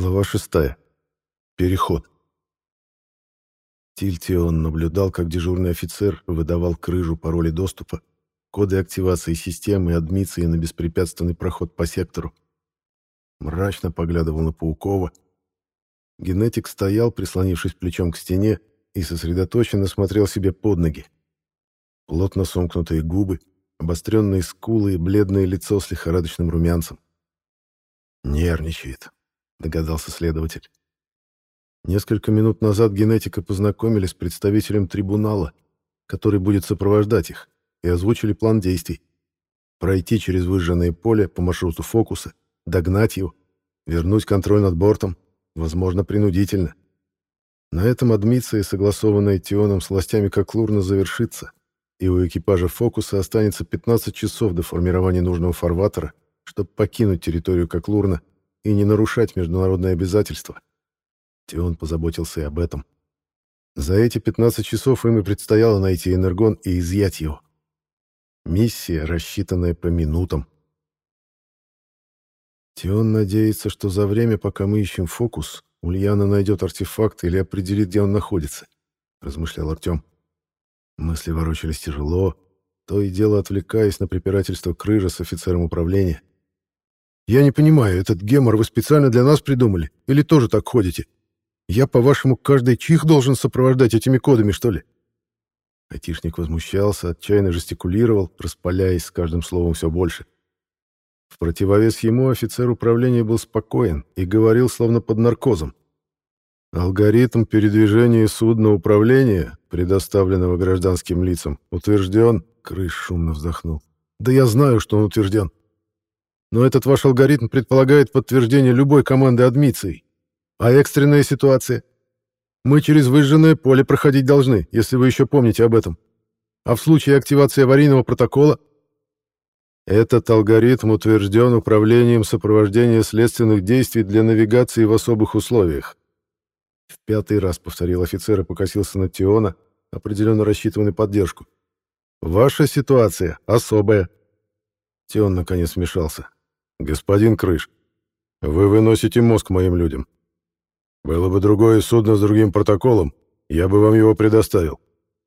Глава шестая. Переход. Тильтион наблюдал, как дежурный офицер выдавал крыжу пароли доступа, коды активации системы и адмиции на беспрепятственный проход по сектору. Мрачно поглядывал на Паукова. Генетик стоял, прислонившись плечом к стене, и сосредоточенно смотрел себе под ноги. Плотно сомкнутые губы, обостренные скулы и бледное лицо с лихорадочным румянцем. «Нервничает», — догадался следователь. Несколько минут назад генетика познакомили с представителем трибунала, который будет сопровождать их, и озвучили план действий. Пройти через выжженное поле по маршруту фокуса, догнать его, вернуть контроль над бортом, возможно, принудительно. На этом адмиция, согласованная Тионом с властями Коклурна, завершится, и у экипажа фокуса останется 15 часов до формирования нужного фарватера, чтобы покинуть территорию Коклурна и не нарушать международные обязательства. Тион позаботился и об этом. За эти 15 часов им и предстояло найти энергон и изъять его. Миссия, рассчитанная по минутам. Тион надеется, что за время, пока мы ищем фокус, Ульяна найдет артефакт или определит, где он находится, размышлял Артем. Мысли ворочались тяжело, то и дело отвлекаясь на препирательство Крыжа с офицером управления. «Я не понимаю, этот гемор вы специально для нас придумали? Или тоже так ходите? Я, по-вашему, каждый чих должен сопровождать этими кодами, что ли?» Айтишник возмущался, отчаянно жестикулировал, распаляясь с каждым словом все больше. В противовес ему офицер управления был спокоен и говорил словно под наркозом. Алгоритм передвижения судна управления, предоставленного гражданским лицам, утвержден... Крыш шумно вздохнул. Да я знаю, что он утвержден. Но этот ваш алгоритм предполагает подтверждение любой команды адмицией. А экстренная ситуация? Мы через выжженное поле проходить должны, если вы еще помните об этом. А в случае активации аварийного протокола... Этот алгоритм утвержден управлением сопровождения следственных действий для навигации в особых условиях. В пятый раз повторил офицер и покосился на Тиона, определенно рассчитывая поддержку. «Ваша ситуация особая». Тион наконец вмешался. «Господин Крыш, вы выносите мозг моим людям. Было бы другое судно с другим протоколом, я бы вам его предоставил.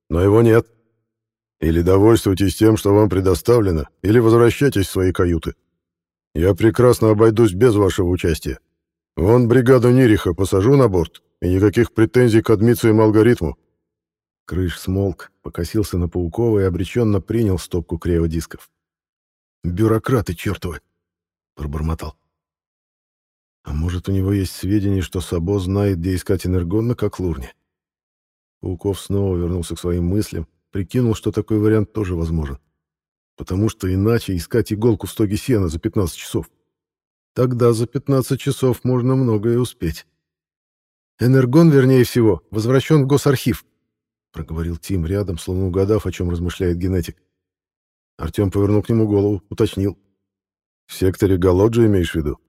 Но его нет. Или довольствуйтесь тем, что вам предоставлено, или возвращайтесь в свои каюты. Я прекрасно обойдусь без вашего участия. Вон бригаду Нириха посажу на борт, и никаких претензий к адмициям алгоритму. Крыш смолк, покосился на Паукова и обреченно принял стопку криодисков. «Бюрократы чертовы!» — пробормотал. А может, у него есть сведения, что Сабо знает, где искать энергон на Коклурне? Пауков снова вернулся к своим мыслям, прикинул, что такой вариант тоже возможен. Потому что иначе искать иголку в стоге сена за 15 часов. Тогда за 15 часов можно многое успеть. «Энергон, вернее всего, возвращен в госархив», — проговорил Тим рядом, словно угадав, о чем размышляет генетик. Артем повернул к нему голову, уточнил. «В секторе Галоджи имеешь в виду?»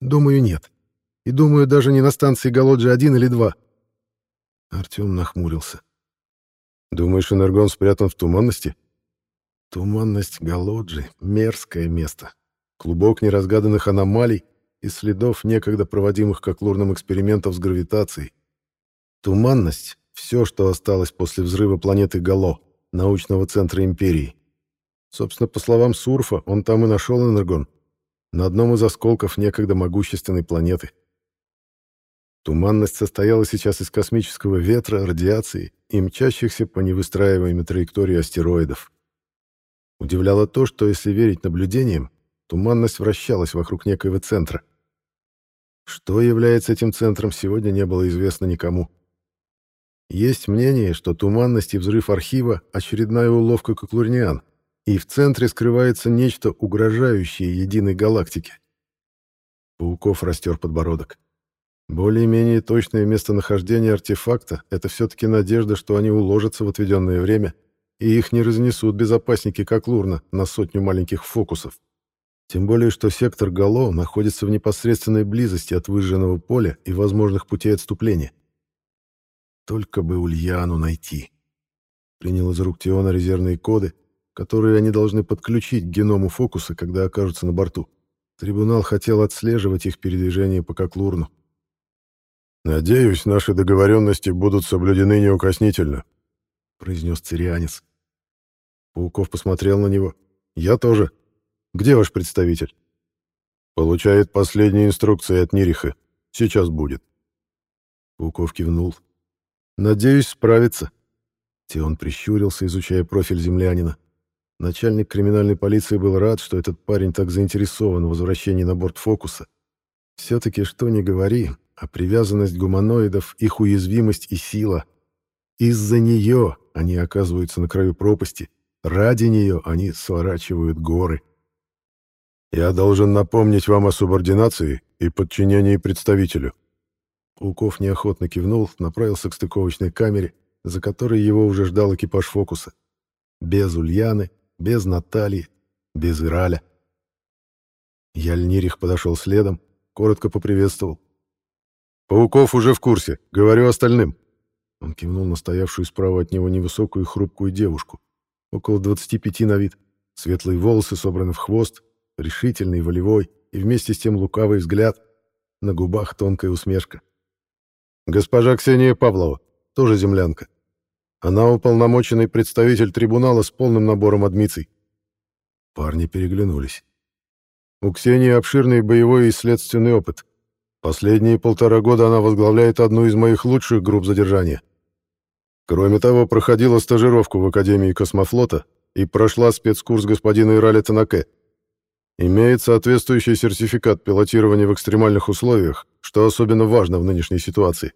Думаю, нет. И думаю, даже не на станции Голоджи-1 или 2. Артем нахмурился. Думаешь, Энергон спрятан в туманности? Туманность Голоджи — мерзкое место. Клубок неразгаданных аномалий и следов некогда проводимых как лурным экспериментов с гравитацией. Туманность — все, что осталось после взрыва планеты Гало, научного центра Империи. Собственно, по словам Сурфа, он там и нашел Энергон на одном из осколков некогда могущественной планеты. Туманность состояла сейчас из космического ветра, радиации и мчащихся по невыстраиваемой траектории астероидов. Удивляло то, что, если верить наблюдениям, туманность вращалась вокруг некоего центра. Что является этим центром, сегодня не было известно никому. Есть мнение, что туманность и взрыв архива — очередная уловка Коклурниан — и в центре скрывается нечто угрожающее единой галактике. Пауков растер подбородок. Более-менее точное местонахождение артефакта — это все-таки надежда, что они уложатся в отведенное время, и их не разнесут безопасники, как Лурна, на сотню маленьких фокусов. Тем более, что сектор Гало находится в непосредственной близости от выжженного поля и возможных путей отступления. Только бы Ульяну найти. Принял из рук Теона резервные коды — которые они должны подключить к геному фокуса, когда окажутся на борту. Трибунал хотел отслеживать их передвижение по Коклурну. «Надеюсь, наши договоренности будут соблюдены неукоснительно», — произнес цирианец. Пауков посмотрел на него. «Я тоже. Где ваш представитель?» «Получает последние инструкции от Нириха. Сейчас будет». Пауков кивнул. «Надеюсь, справится». Теон прищурился, изучая профиль землянина. Начальник криминальной полиции был рад, что этот парень так заинтересован в возвращении на борт «Фокуса». Все-таки, что ни говори, а привязанность гуманоидов, их уязвимость и сила. Из-за нее они оказываются на краю пропасти, ради нее они сворачивают горы. «Я должен напомнить вам о субординации и подчинении представителю». Пауков неохотно кивнул, направился к стыковочной камере, за которой его уже ждал экипаж «Фокуса». Без Ульяны, без Натальи, без Ираля. Яльнирих подошел следом, коротко поприветствовал. «Пауков уже в курсе. Говорю остальным». Он кивнул на стоявшую справа от него невысокую и хрупкую девушку. Около 25 на вид. Светлые волосы собраны в хвост, решительный, волевой и вместе с тем лукавый взгляд. На губах тонкая усмешка. «Госпожа Ксения Павлова, тоже землянка. Она уполномоченный представитель трибунала с полным набором адмиций». Парни переглянулись. У Ксении обширный боевой и следственный опыт. Последние полтора года она возглавляет одну из моих лучших групп задержания. Кроме того, проходила стажировку в Академии космофлота и прошла спецкурс господина Ираля Танаке. Имеет соответствующий сертификат пилотирования в экстремальных условиях, что особенно важно в нынешней ситуации.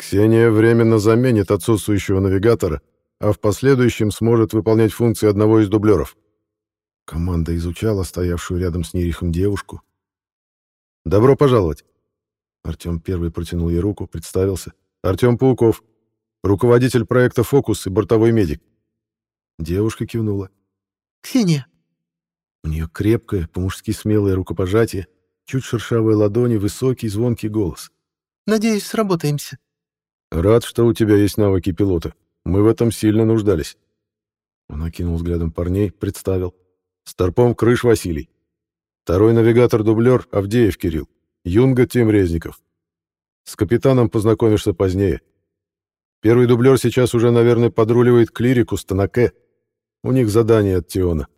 Ксения временно заменит отсутствующего навигатора, а в последующем сможет выполнять функции одного из дублеров. Команда изучала стоявшую рядом с Нерихом девушку, «Добро пожаловать!» Артем первый протянул ей руку, представился. «Артем Пауков, руководитель проекта «Фокус» и бортовой медик». Девушка кивнула. «Ксения!» У нее крепкое, по-мужски смелое рукопожатие, чуть шершавые ладони, высокий звонкий голос. «Надеюсь, сработаемся». «Рад, что у тебя есть навыки пилота. Мы в этом сильно нуждались». Он окинул взглядом парней, представил. «Старпом Крыш Василий. Второй навигатор-дублер Авдеев Кирилл. Юнга Тим Резников. С капитаном познакомишься позднее. Первый дублер сейчас уже, наверное, подруливает клирику Станаке. У них задание от Тиона.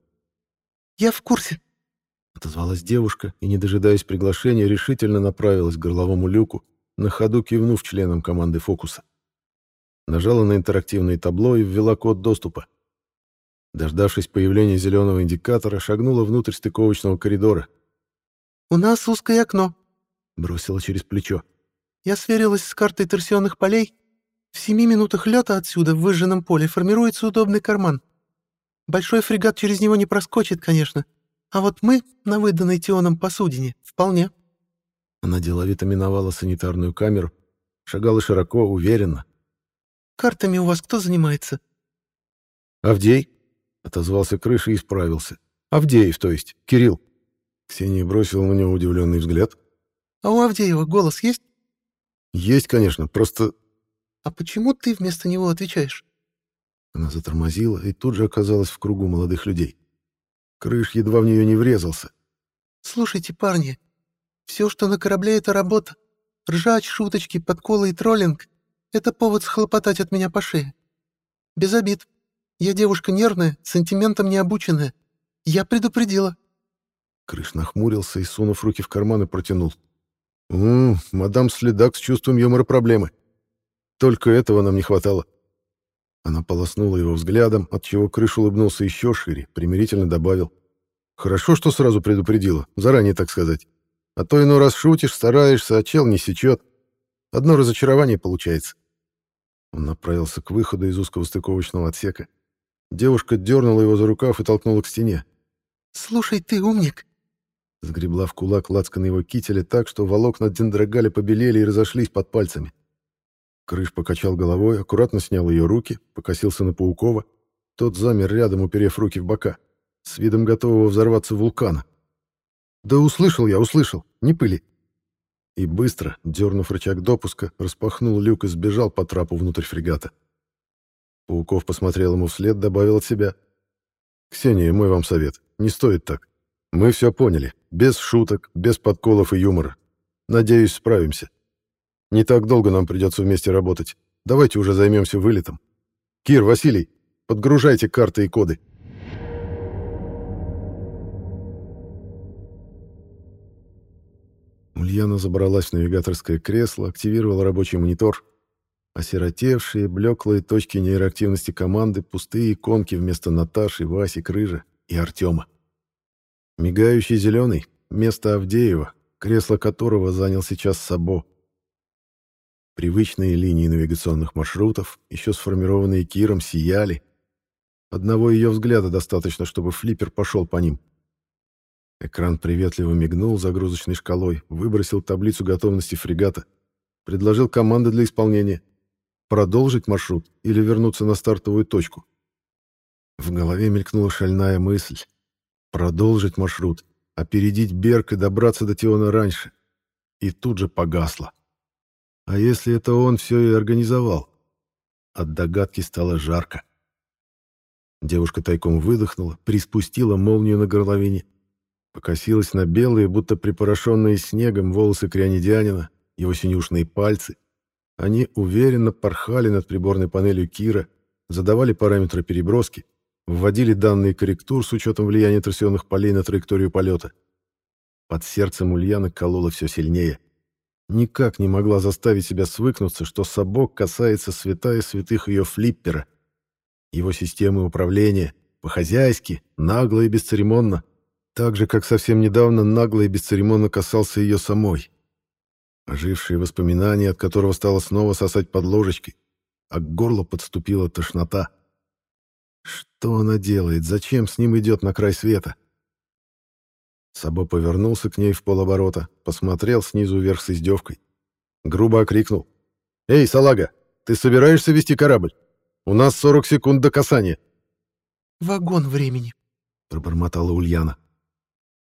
«Я в курсе», — отозвалась девушка и, не дожидаясь приглашения, решительно направилась к горловому люку, на ходу кивнув членам команды «Фокуса». Нажала на интерактивное табло и ввела код доступа. Дождавшись появления зеленого индикатора, шагнула внутрь стыковочного коридора. «У нас узкое окно», — бросила через плечо. «Я сверилась с картой торсионных полей. В семи минутах лета отсюда, в выжженном поле, формируется удобный карман. Большой фрегат через него не проскочит, конечно. А вот мы, на выданной Тионом посудине, вполне». Она деловито миновала санитарную камеру, шагала широко, уверенно. «Картами у вас кто занимается?» «Авдей», Отозвался крыша и исправился. Авдеев, то есть, Кирилл. Ксения бросила на него удивленный взгляд. «А у Авдеева голос есть?» «Есть, конечно, просто...» «А почему ты вместо него отвечаешь?» Она затормозила и тут же оказалась в кругу молодых людей. Крыш едва в нее не врезался. «Слушайте, парни, все, что на корабле, — это работа. Ржач, шуточки, подколы и троллинг — это повод схлопотать от меня по шее. Без обид. Я девушка нервная, сантиментом не обученная. Я предупредила». Крыш нахмурился и, сунув руки в карманы, протянул. «Ммм, мадам Следак с чувством юмора проблемы. Только этого нам не хватало». Она полоснула его взглядом, отчего Крыш улыбнулся еще шире, примирительно добавил. «Хорошо, что сразу предупредила, заранее, так сказать. А то иной раз шутишь, стараешься, а чел не сечет. Одно разочарование получается». Он направился к выходу из узкого стыковочного отсека. Девушка дернула его за рукав и толкнула к стене. «Слушай, ты умник!» Сгребла в кулак на его кителя так, что волокна дендрогали побелели и разошлись под пальцами. Крыш покачал головой, аккуратно снял ее руки, покосился на Паукова. Тот замер рядом, уперев руки в бока, с видом готового взорваться вулкана. «Да услышал я, услышал! Не пыли!» И быстро, дернув рычаг допуска, распахнул люк и сбежал по трапу внутрь фрегата. Пауков посмотрел ему вслед, добавил от себя. «Ксения, мой вам совет. Не стоит так. Мы все поняли. без шуток, без подколов и юмора. Надеюсь, справимся. Не так долго нам придется вместе работать. Давайте уже займемся вылетом. Кир, Василий, подгружайте карты и коды. Ульяна забралась в навигаторское кресло, активировала рабочий монитор. Осиротевшие, блеклые точки нейроактивности команды, пустые иконки вместо Наташи, Васи, Крыжа и Артема. Мигающий зеленый — место Авдеева, кресло которого занял сейчас Сабо. Привычные линии навигационных маршрутов, еще сформированные Киром, сияли. Одного ее взгляда достаточно, чтобы флиппер пошел по ним. Экран приветливо мигнул загрузочной шкалой, выбросил таблицу готовности фрегата, предложил команды для исполнения — Продолжить маршрут или вернуться на стартовую точку? В голове мелькнула шальная мысль. Продолжить маршрут, опередить Берг и добраться до Тиона раньше. И тут же погасла. А если это он все и организовал? От догадки стало жарко. Девушка тайком выдохнула, приспустила молнию на горловине, покосилась на белые, будто припорошенные снегом волосы крянедянина, его синюшные пальцы, они уверенно порхали над приборной панелью Кира, задавали параметры переброски, вводили данные корректур с учетом влияния торсионных полей на траекторию полета. Под сердцем Ульяны кололо все сильнее. Никак не могла заставить себя свыкнуться, что собок касается святая святых ее флиппера. Его системы управления, по-хозяйски, нагло и бесцеремонно, так же, как совсем недавно нагло и бесцеремонно касался ее самой. Ожившие воспоминания, от которого стало снова сосать под ложечкой, а к горлу подступила тошнота. Что она делает? Зачем с ним идет на край света? Сабо повернулся к ней в полоборота, посмотрел снизу вверх с издевкой. Грубо окрикнул. «Эй, салага, ты собираешься вести корабль? У нас 40 секунд до касания». «Вагон времени», — пробормотала Ульяна.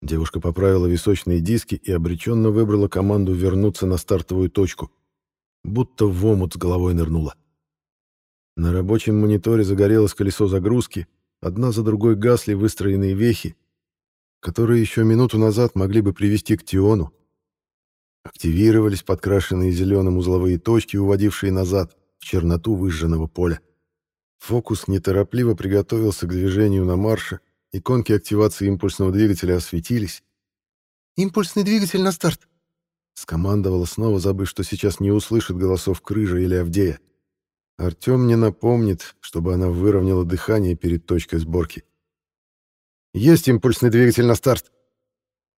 Девушка поправила височные диски и обреченно выбрала команду вернуться на стартовую точку. Будто в омут с головой нырнула. На рабочем мониторе загорелось колесо загрузки, одна за другой гасли выстроенные вехи, которые еще минуту назад могли бы привести к Тиону. Активировались подкрашенные зеленым узловые точки, уводившие назад, в черноту выжженного поля. Фокус неторопливо приготовился к движению на марше, Иконки активации импульсного двигателя осветились. «Импульсный двигатель на старт!» Скомандовала снова, забыв, что сейчас не услышит голосов Крыжа или Авдея. Артем не напомнит, чтобы она выровняла дыхание перед точкой сборки. «Есть импульсный двигатель на старт!»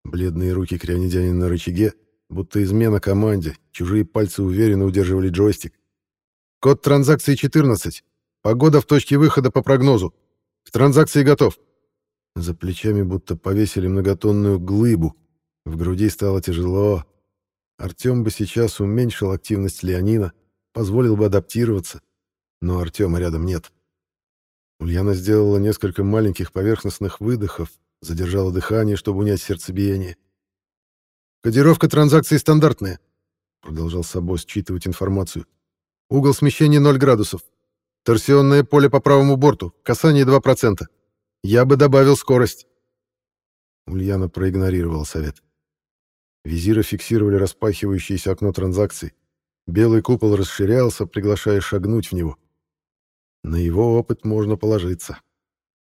Бледные руки крянедянина на рычаге, будто измена команде, чужие пальцы уверенно удерживали джойстик. «Код транзакции 14. Погода в точке выхода по прогнозу. К транзакции готов!» За плечами будто повесили многотонную глыбу. В груди стало тяжело. Артем бы сейчас уменьшил активность Леонина, позволил бы адаптироваться. Но Артема рядом нет. Ульяна сделала несколько маленьких поверхностных выдохов, задержала дыхание, чтобы унять сердцебиение. «Кодировка транзакции стандартная», — продолжал Сабо считывать информацию. «Угол смещения 0 градусов. Торсионное поле по правому борту. Касание 2%. Я бы добавил скорость. Ульяна проигнорировала совет. Визиры фиксировали распахивающееся окно транзакций. Белый купол расширялся, приглашая шагнуть в него. На его опыт можно положиться.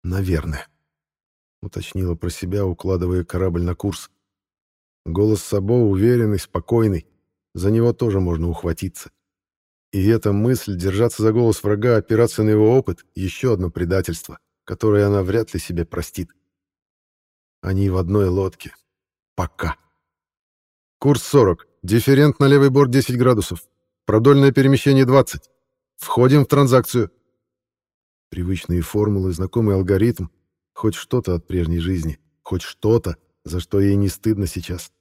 Наверное. Уточнила про себя, укладывая корабль на курс. Голос Сабо уверенный, спокойный. За него тоже можно ухватиться. И эта мысль держаться за голос врага, опираться на его опыт — еще одно предательство которое она вряд ли себе простит. Они в одной лодке. Пока. Курс 40. Дифферент на левый борт 10 градусов. Продольное перемещение 20. Входим в транзакцию. Привычные формулы, знакомый алгоритм. Хоть что-то от прежней жизни. Хоть что-то, за что ей не стыдно сейчас.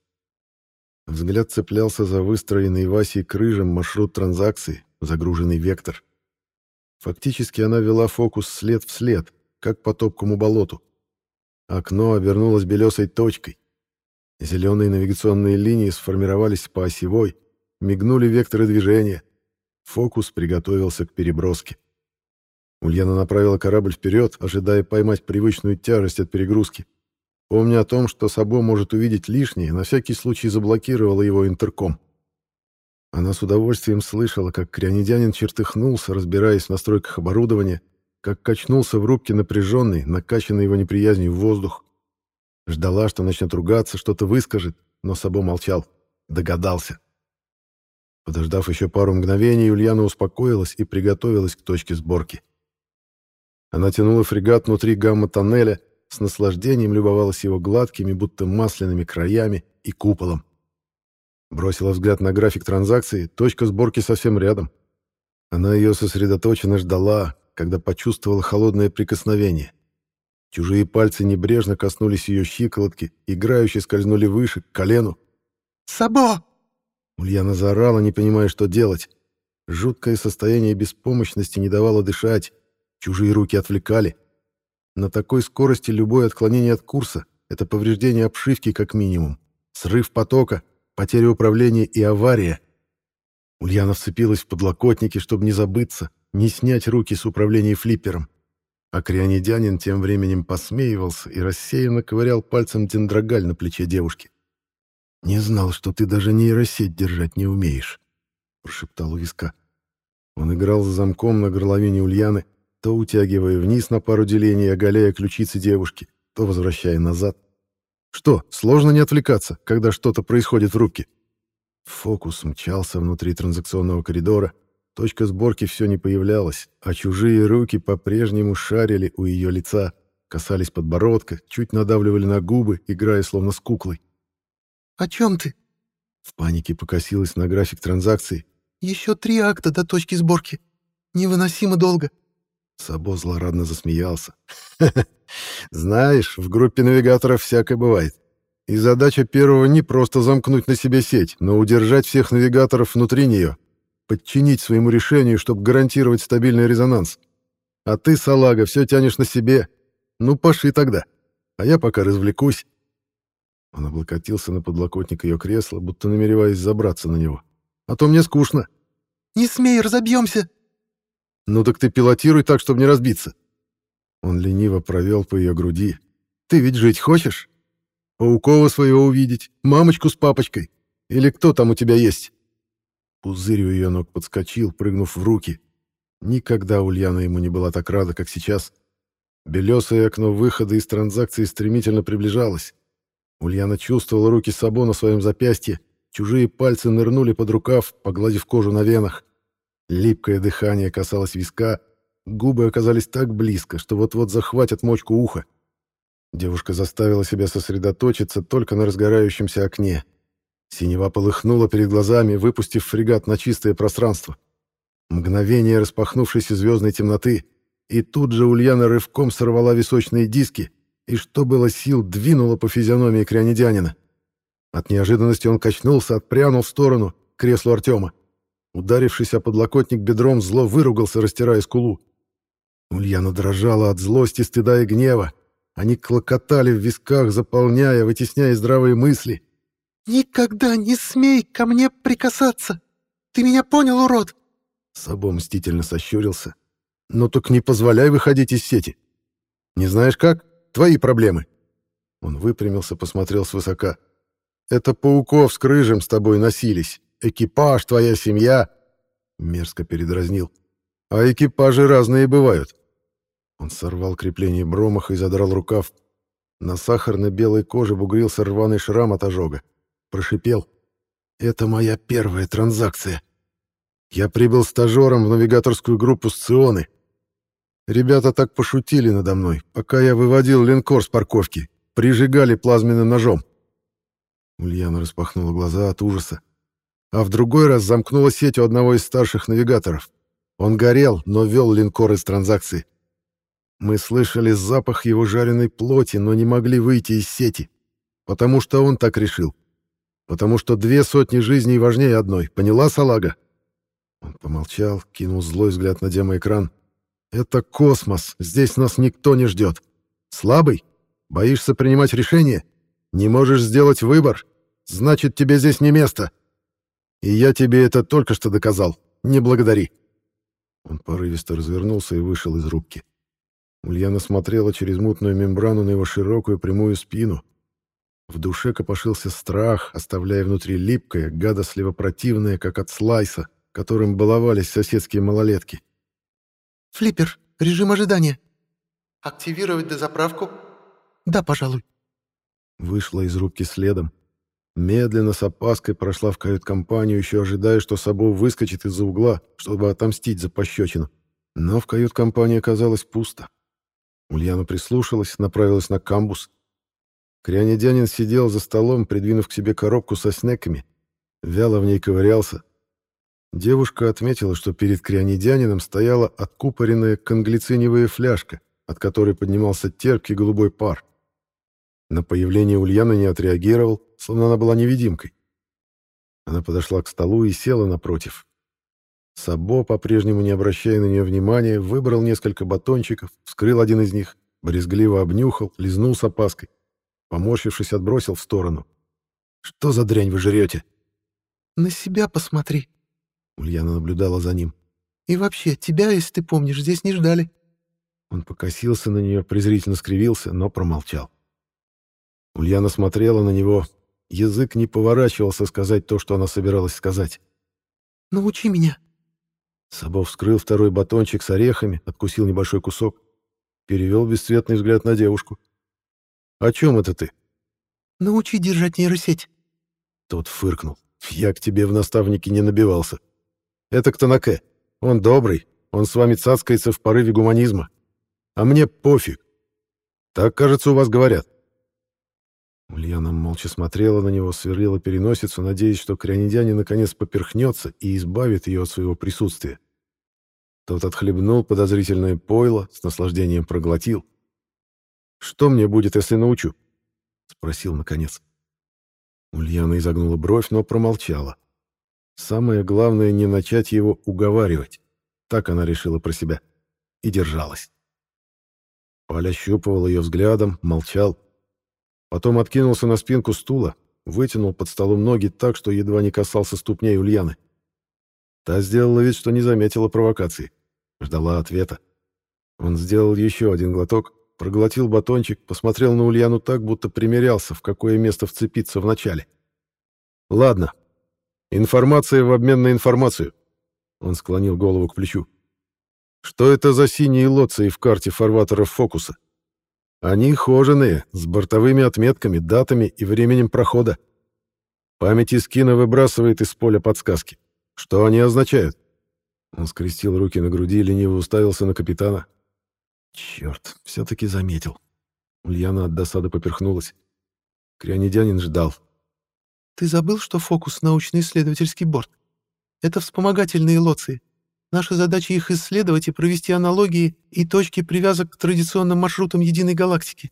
Взгляд цеплялся за выстроенный Васей крыжем маршрут транзакции, загруженный вектор. Фактически она вела фокус след в след, как по топкому болоту. Окно обернулось белесой точкой. Зеленые навигационные линии сформировались по осевой, мигнули векторы движения. Фокус приготовился к переброске. Ульяна направила корабль вперед, ожидая поймать привычную тяжесть от перегрузки. Помня о том, что Сабо может увидеть лишнее, на всякий случай заблокировала его интерком. Она с удовольствием слышала, как крионидянин чертыхнулся, разбираясь в настройках оборудования, как качнулся в рубке напряженный, накачанный его неприязнью воздух. Ждала, что начнет ругаться, что-то выскажет, но Сабо молчал. Догадался. Подождав еще пару мгновений, Ульяна успокоилась и приготовилась к точке сборки. Она тянула фрегат внутри гамма-тоннеля, с наслаждением любовалась его гладкими, будто масляными краями и куполом. Бросила взгляд на график транзакции, точка сборки совсем рядом. Она ее сосредоточенно ждала, когда почувствовала холодное прикосновение. Чужие пальцы небрежно коснулись ее щиколотки, играюще скользнули выше, к колену. «Сабо!» Ульяна заорала, не понимая, что делать. Жуткое состояние беспомощности не давало дышать. Чужие руки отвлекали. На такой скорости любое отклонение от курса — это повреждение обшивки как минимум, срыв потока, потеря управления и авария. Ульяна вцепилась в подлокотники, чтобы не забыться, не снять руки с управления флиппером. А крионидянин тем временем посмеивался и рассеянно ковырял пальцем дендрогаль на плече девушки. «Не знал, что ты даже нейросеть держать не умеешь», — прошептал у виска. Он играл с замком на горловине Ульяны, то утягивая вниз на пару делений, оголяя ключицы девушки, то возвращая назад. Что, сложно не отвлекаться, когда что-то происходит в рубке? Фокус мчался внутри транзакционного коридора, точка сборки все не появлялась, а чужие руки по-прежнему шарили у ее лица, касались подбородка, чуть надавливали на губы, играя словно с куклой. «О чем ты?» В панике покосилась на график транзакции. «Еще три акта до точки сборки. Невыносимо долго». Сабо злорадно засмеялся. «Знаешь, в группе навигаторов всякое бывает. И задача первого не просто замкнуть на себе сеть, но удержать всех навигаторов внутри нее, подчинить своему решению, чтобы гарантировать стабильный резонанс. А ты, салага, все тянешь на себе. Ну, пошли тогда. А я пока развлекусь». Он облокотился на подлокотник ее кресла, будто намереваясь забраться на него. «А то мне скучно». «Не смей, разобьемся!» «Ну так ты пилотируй так, чтобы не разбиться». Он лениво провел по ее груди. «Ты ведь жить хочешь? Паукова своего увидеть, мамочку с папочкой? Или кто там у тебя есть?» Пузырь у ее ног подскочил, прыгнув в руки. Никогда Ульяна ему не была так рада, как сейчас. Белесое окно выхода из транзакции стремительно приближалось. Ульяна чувствовала руки Сабо на своем запястье, чужие пальцы нырнули под рукав, погладив кожу на венах. Липкое дыхание касалось виска, губы оказались так близко, что вот-вот захватят мочку уха. Девушка заставила себя сосредоточиться только на разгорающемся окне. Синева полыхнула перед глазами, выпустив фрегат на чистое пространство. Мгновение распахнувшейся звездной темноты, и тут же Ульяна рывком сорвала височные диски и, что было сил, двинула по физиономии крянедянина. От неожиданности он качнулся, отпрянул в сторону, к креслу Артема. Ударившись о подлокотник бедром, зло выругался, растирая скулу. Ульяна дрожала от злости, стыда и гнева. Они клокотали в висках, заполняя, вытесняя здравые мысли. «Никогда не смей ко мне прикасаться! Ты меня понял, урод?» Сабо мстительно сощурился. «Ну так не позволяй выходить из сети. Не знаешь как? Твои проблемы». Он выпрямился, посмотрел свысока. «Это пауков с крыжем с тобой носились экипаж, твоя семья...» Мерзко передразнил. «А экипажи разные бывают». Он сорвал крепление бромаха и задрал рукав. На сахарно-белой коже бугрился рваный шрам от ожога. Прошипел. «Это моя первая транзакция. Я прибыл стажером в навигаторскую группу Сционы. Ребята так пошутили надо мной, пока я выводил линкор с парковки. Прижигали плазменным ножом». Ульяна распахнула глаза от ужаса а в другой раз замкнула сеть у одного из старших навигаторов. Он горел, но вел линкор из транзакции. Мы слышали запах его жареной плоти, но не могли выйти из сети. Потому что он так решил. Потому что две сотни жизней важнее одной. Поняла, салага? Он помолчал, кинул злой взгляд на демоэкран. «Это космос. Здесь нас никто не ждет. Слабый? Боишься принимать решение? Не можешь сделать выбор? Значит, тебе здесь не место. И я тебе это только что доказал. Не благодари. Он порывисто развернулся и вышел из рубки. Ульяна смотрела через мутную мембрану на его широкую прямую спину. В душе копошился страх, оставляя внутри липкое, гадостливо противное, как от слайса, которым баловались соседские малолетки. «Флиппер, режим ожидания». «Активировать дозаправку?» «Да, пожалуй». Вышла из рубки следом. Медленно, с опаской прошла в кают-компанию, еще ожидая, что Сабо выскочит из-за угла, чтобы отомстить за пощечину. Но в кают-компании оказалось пусто. Ульяна прислушалась, направилась на камбус. Крянедянин сидел за столом, придвинув к себе коробку со снеками. Вяло в ней ковырялся. Девушка отметила, что перед крянедянином стояла откупоренная конглициневая фляжка, от которой поднимался терпкий голубой пар. На появление Ульяна не отреагировал, словно она была невидимкой. Она подошла к столу и села напротив. Сабо, по-прежнему не обращая на нее внимания, выбрал несколько батончиков, вскрыл один из них, брезгливо обнюхал, лизнул с опаской. Поморщившись, отбросил в сторону. «Что за дрянь вы жрете?» «На себя посмотри», — Ульяна наблюдала за ним. «И вообще, тебя, если ты помнишь, здесь не ждали». Он покосился на нее, презрительно скривился, но промолчал. Ульяна смотрела на него. Язык не поворачивался сказать то, что она собиралась сказать. «Научи меня», Сабов вскрыл второй батончик с орехами, откусил небольшой кусок. Перевел бесцветный взгляд на девушку. «О чем это ты?» «Научи держать нейросеть». Тот фыркнул. «Я к тебе в наставнике не набивался. Это Ктанаке. Он добрый, он с вами цацкается в порыве гуманизма. А мне пофиг. Так, кажется, у вас говорят». Ульяна молча смотрела на него, сверлила переносицу, надеясь, что крянедянин наконец поперхнется и избавит ее от своего присутствия. Тот отхлебнул подозрительное пойло, с наслаждением проглотил. «Что мне будет, если научу?» — спросил наконец. Ульяна изогнула бровь, но промолчала. Самое главное — не начать его уговаривать. Так она решила про себя. И держалась. Паля щупывал ее взглядом, молчал. Потом откинулся на спинку стула, вытянул под столом ноги так, что едва не касался ступней Ульяны. Та сделала вид, что не заметила провокации. Ждала ответа. Он сделал еще один глоток, проглотил батончик, посмотрел на Ульяну так, будто примерялся, в какое место вцепиться вначале. «Ладно. Информация в обмен на информацию». Он склонил голову к плечу. «Что это за синие лоции в карте фарватеров фокуса?» Они хоженые, с бортовыми отметками, датами и временем прохода. Память Искина выбрасывает из поля подсказки. Что они означают? Он скрестил руки на груди и лениво уставился на капитана. Черт, все-таки заметил. Ульяна от досады поперхнулась. Крянедянин ждал. «Ты забыл, что фокус — научно-исследовательский борт? Это вспомогательные лоции. Наша задача их исследовать и провести аналогии и точки привязок к традиционным маршрутам единой галактики.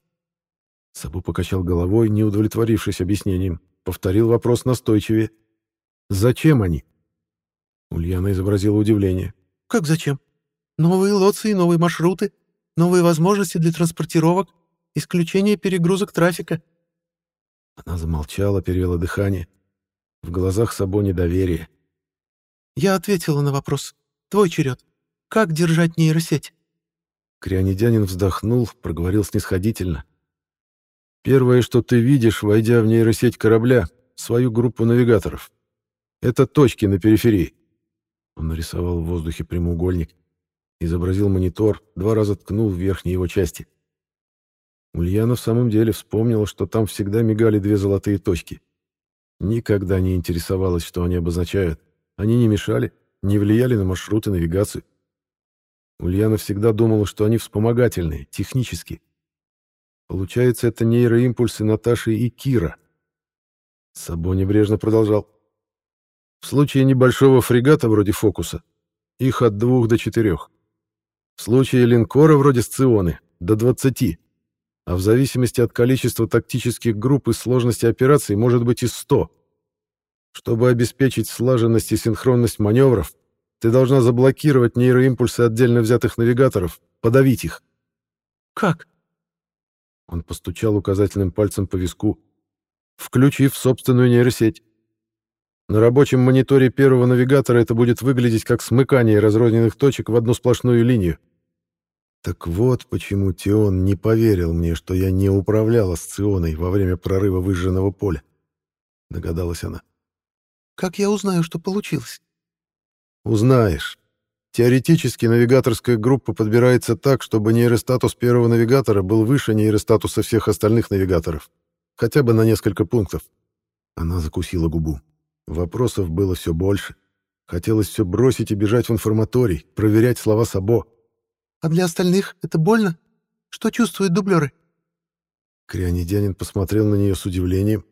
Сабу покачал головой, не удовлетворившись объяснением. Повторил вопрос настойчивее. «Зачем они?» Ульяна изобразила удивление. «Как зачем? Новые лоции, новые маршруты, новые возможности для транспортировок, исключение перегрузок трафика». Она замолчала, перевела дыхание. В глазах Сабо недоверие. «Я ответила на вопрос. Твой черед. Как держать нейросеть?» Крянедянин вздохнул, проговорил снисходительно. «Первое, что ты видишь, войдя в нейросеть корабля, свою группу навигаторов. Это точки на периферии». Он нарисовал в воздухе прямоугольник, изобразил монитор, два раза ткнул в верхней его части. Ульяна в самом деле вспомнила, что там всегда мигали две золотые точки. Никогда не интересовалась, что они обозначают. Они не мешали, не влияли на маршруты навигацию. Ульяна всегда думала, что они вспомогательные, технические. Получается, это нейроимпульсы Наташи и Кира. Сабо небрежно продолжал. В случае небольшого фрегата вроде «Фокуса» их от двух до четырех. В случае линкора вроде «Сционы» до двадцати. А в зависимости от количества тактических групп и сложности операций может быть и сто. Чтобы обеспечить слаженность и синхронность маневров, ты должна заблокировать нейроимпульсы отдельно взятых навигаторов, подавить их. Как? Он постучал указательным пальцем по виску, включив собственную нейросеть. На рабочем мониторе первого навигатора это будет выглядеть как смыкание разрозненных точек в одну сплошную линию. Так вот почему Тион не поверил мне, что я не управляла Сционой во время прорыва выжженного поля. Догадалась она. Как я узнаю, что получилось? Узнаешь. Теоретически навигаторская группа подбирается так, чтобы нейростатус первого навигатора был выше нейростатуса всех остальных навигаторов. Хотя бы на несколько пунктов. Она закусила губу. Вопросов было все больше. Хотелось все бросить и бежать в информаторий, проверять слова Сабо. А для остальных это больно? Что чувствуют дублеры? Крионидянин посмотрел на нее с удивлением,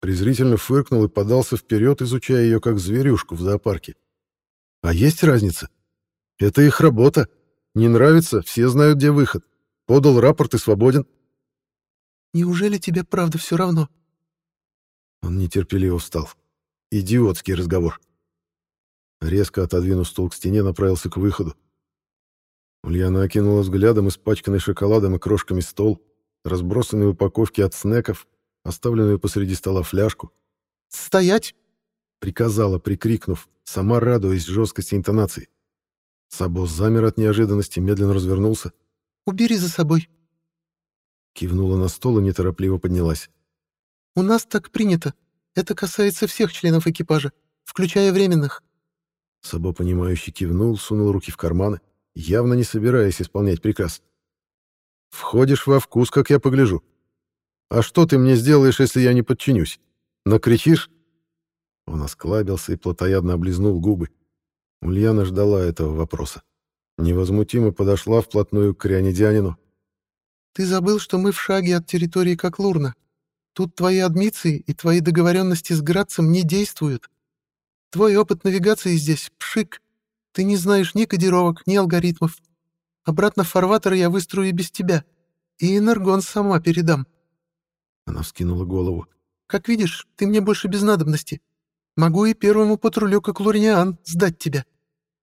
презрительно фыркнул и подался вперед, изучая ее как зверюшку в зоопарке. А есть разница? Это их работа. Не нравится, все знают, где выход. Подал рапорт и свободен. Неужели тебе правда все равно? Он нетерпеливо встал. Идиотский разговор. Резко отодвинув стул к стене, направился к выходу. Ульяна окинула взглядом испачканный шоколадом и крошками стол, разбросанные упаковки от снеков, оставленную посреди стола фляжку. «Стоять!» — приказала, прикрикнув, сама радуясь жесткости интонации. Сабос замер от неожиданности, медленно развернулся. «Убери за собой!» Кивнула на стол и неторопливо поднялась. «У нас так принято. Это касается всех членов экипажа, включая временных». Сабо, понимающий, кивнул, сунул руки в карманы, явно не собираясь исполнять приказ. «Входишь во вкус, как я погляжу. А что ты мне сделаешь, если я не подчинюсь? Накричишь?» Он осклабился и плотоядно облизнул губы. Ульяна ждала этого вопроса. Невозмутимо подошла вплотную к крянедянину. «Ты забыл, что мы в шаге от территории Коклурна. Тут твои адмиции и твои договоренности с Градцем не действуют. Твой опыт навигации здесь — пшик. Ты не знаешь ни кодировок, ни алгоритмов. Обратно в фарватер я выстрою без тебя. И энергон сама передам». Она вскинула голову. «Как видишь, ты мне больше без надобности. Могу и первому патрулю, как Лурниан, сдать тебя.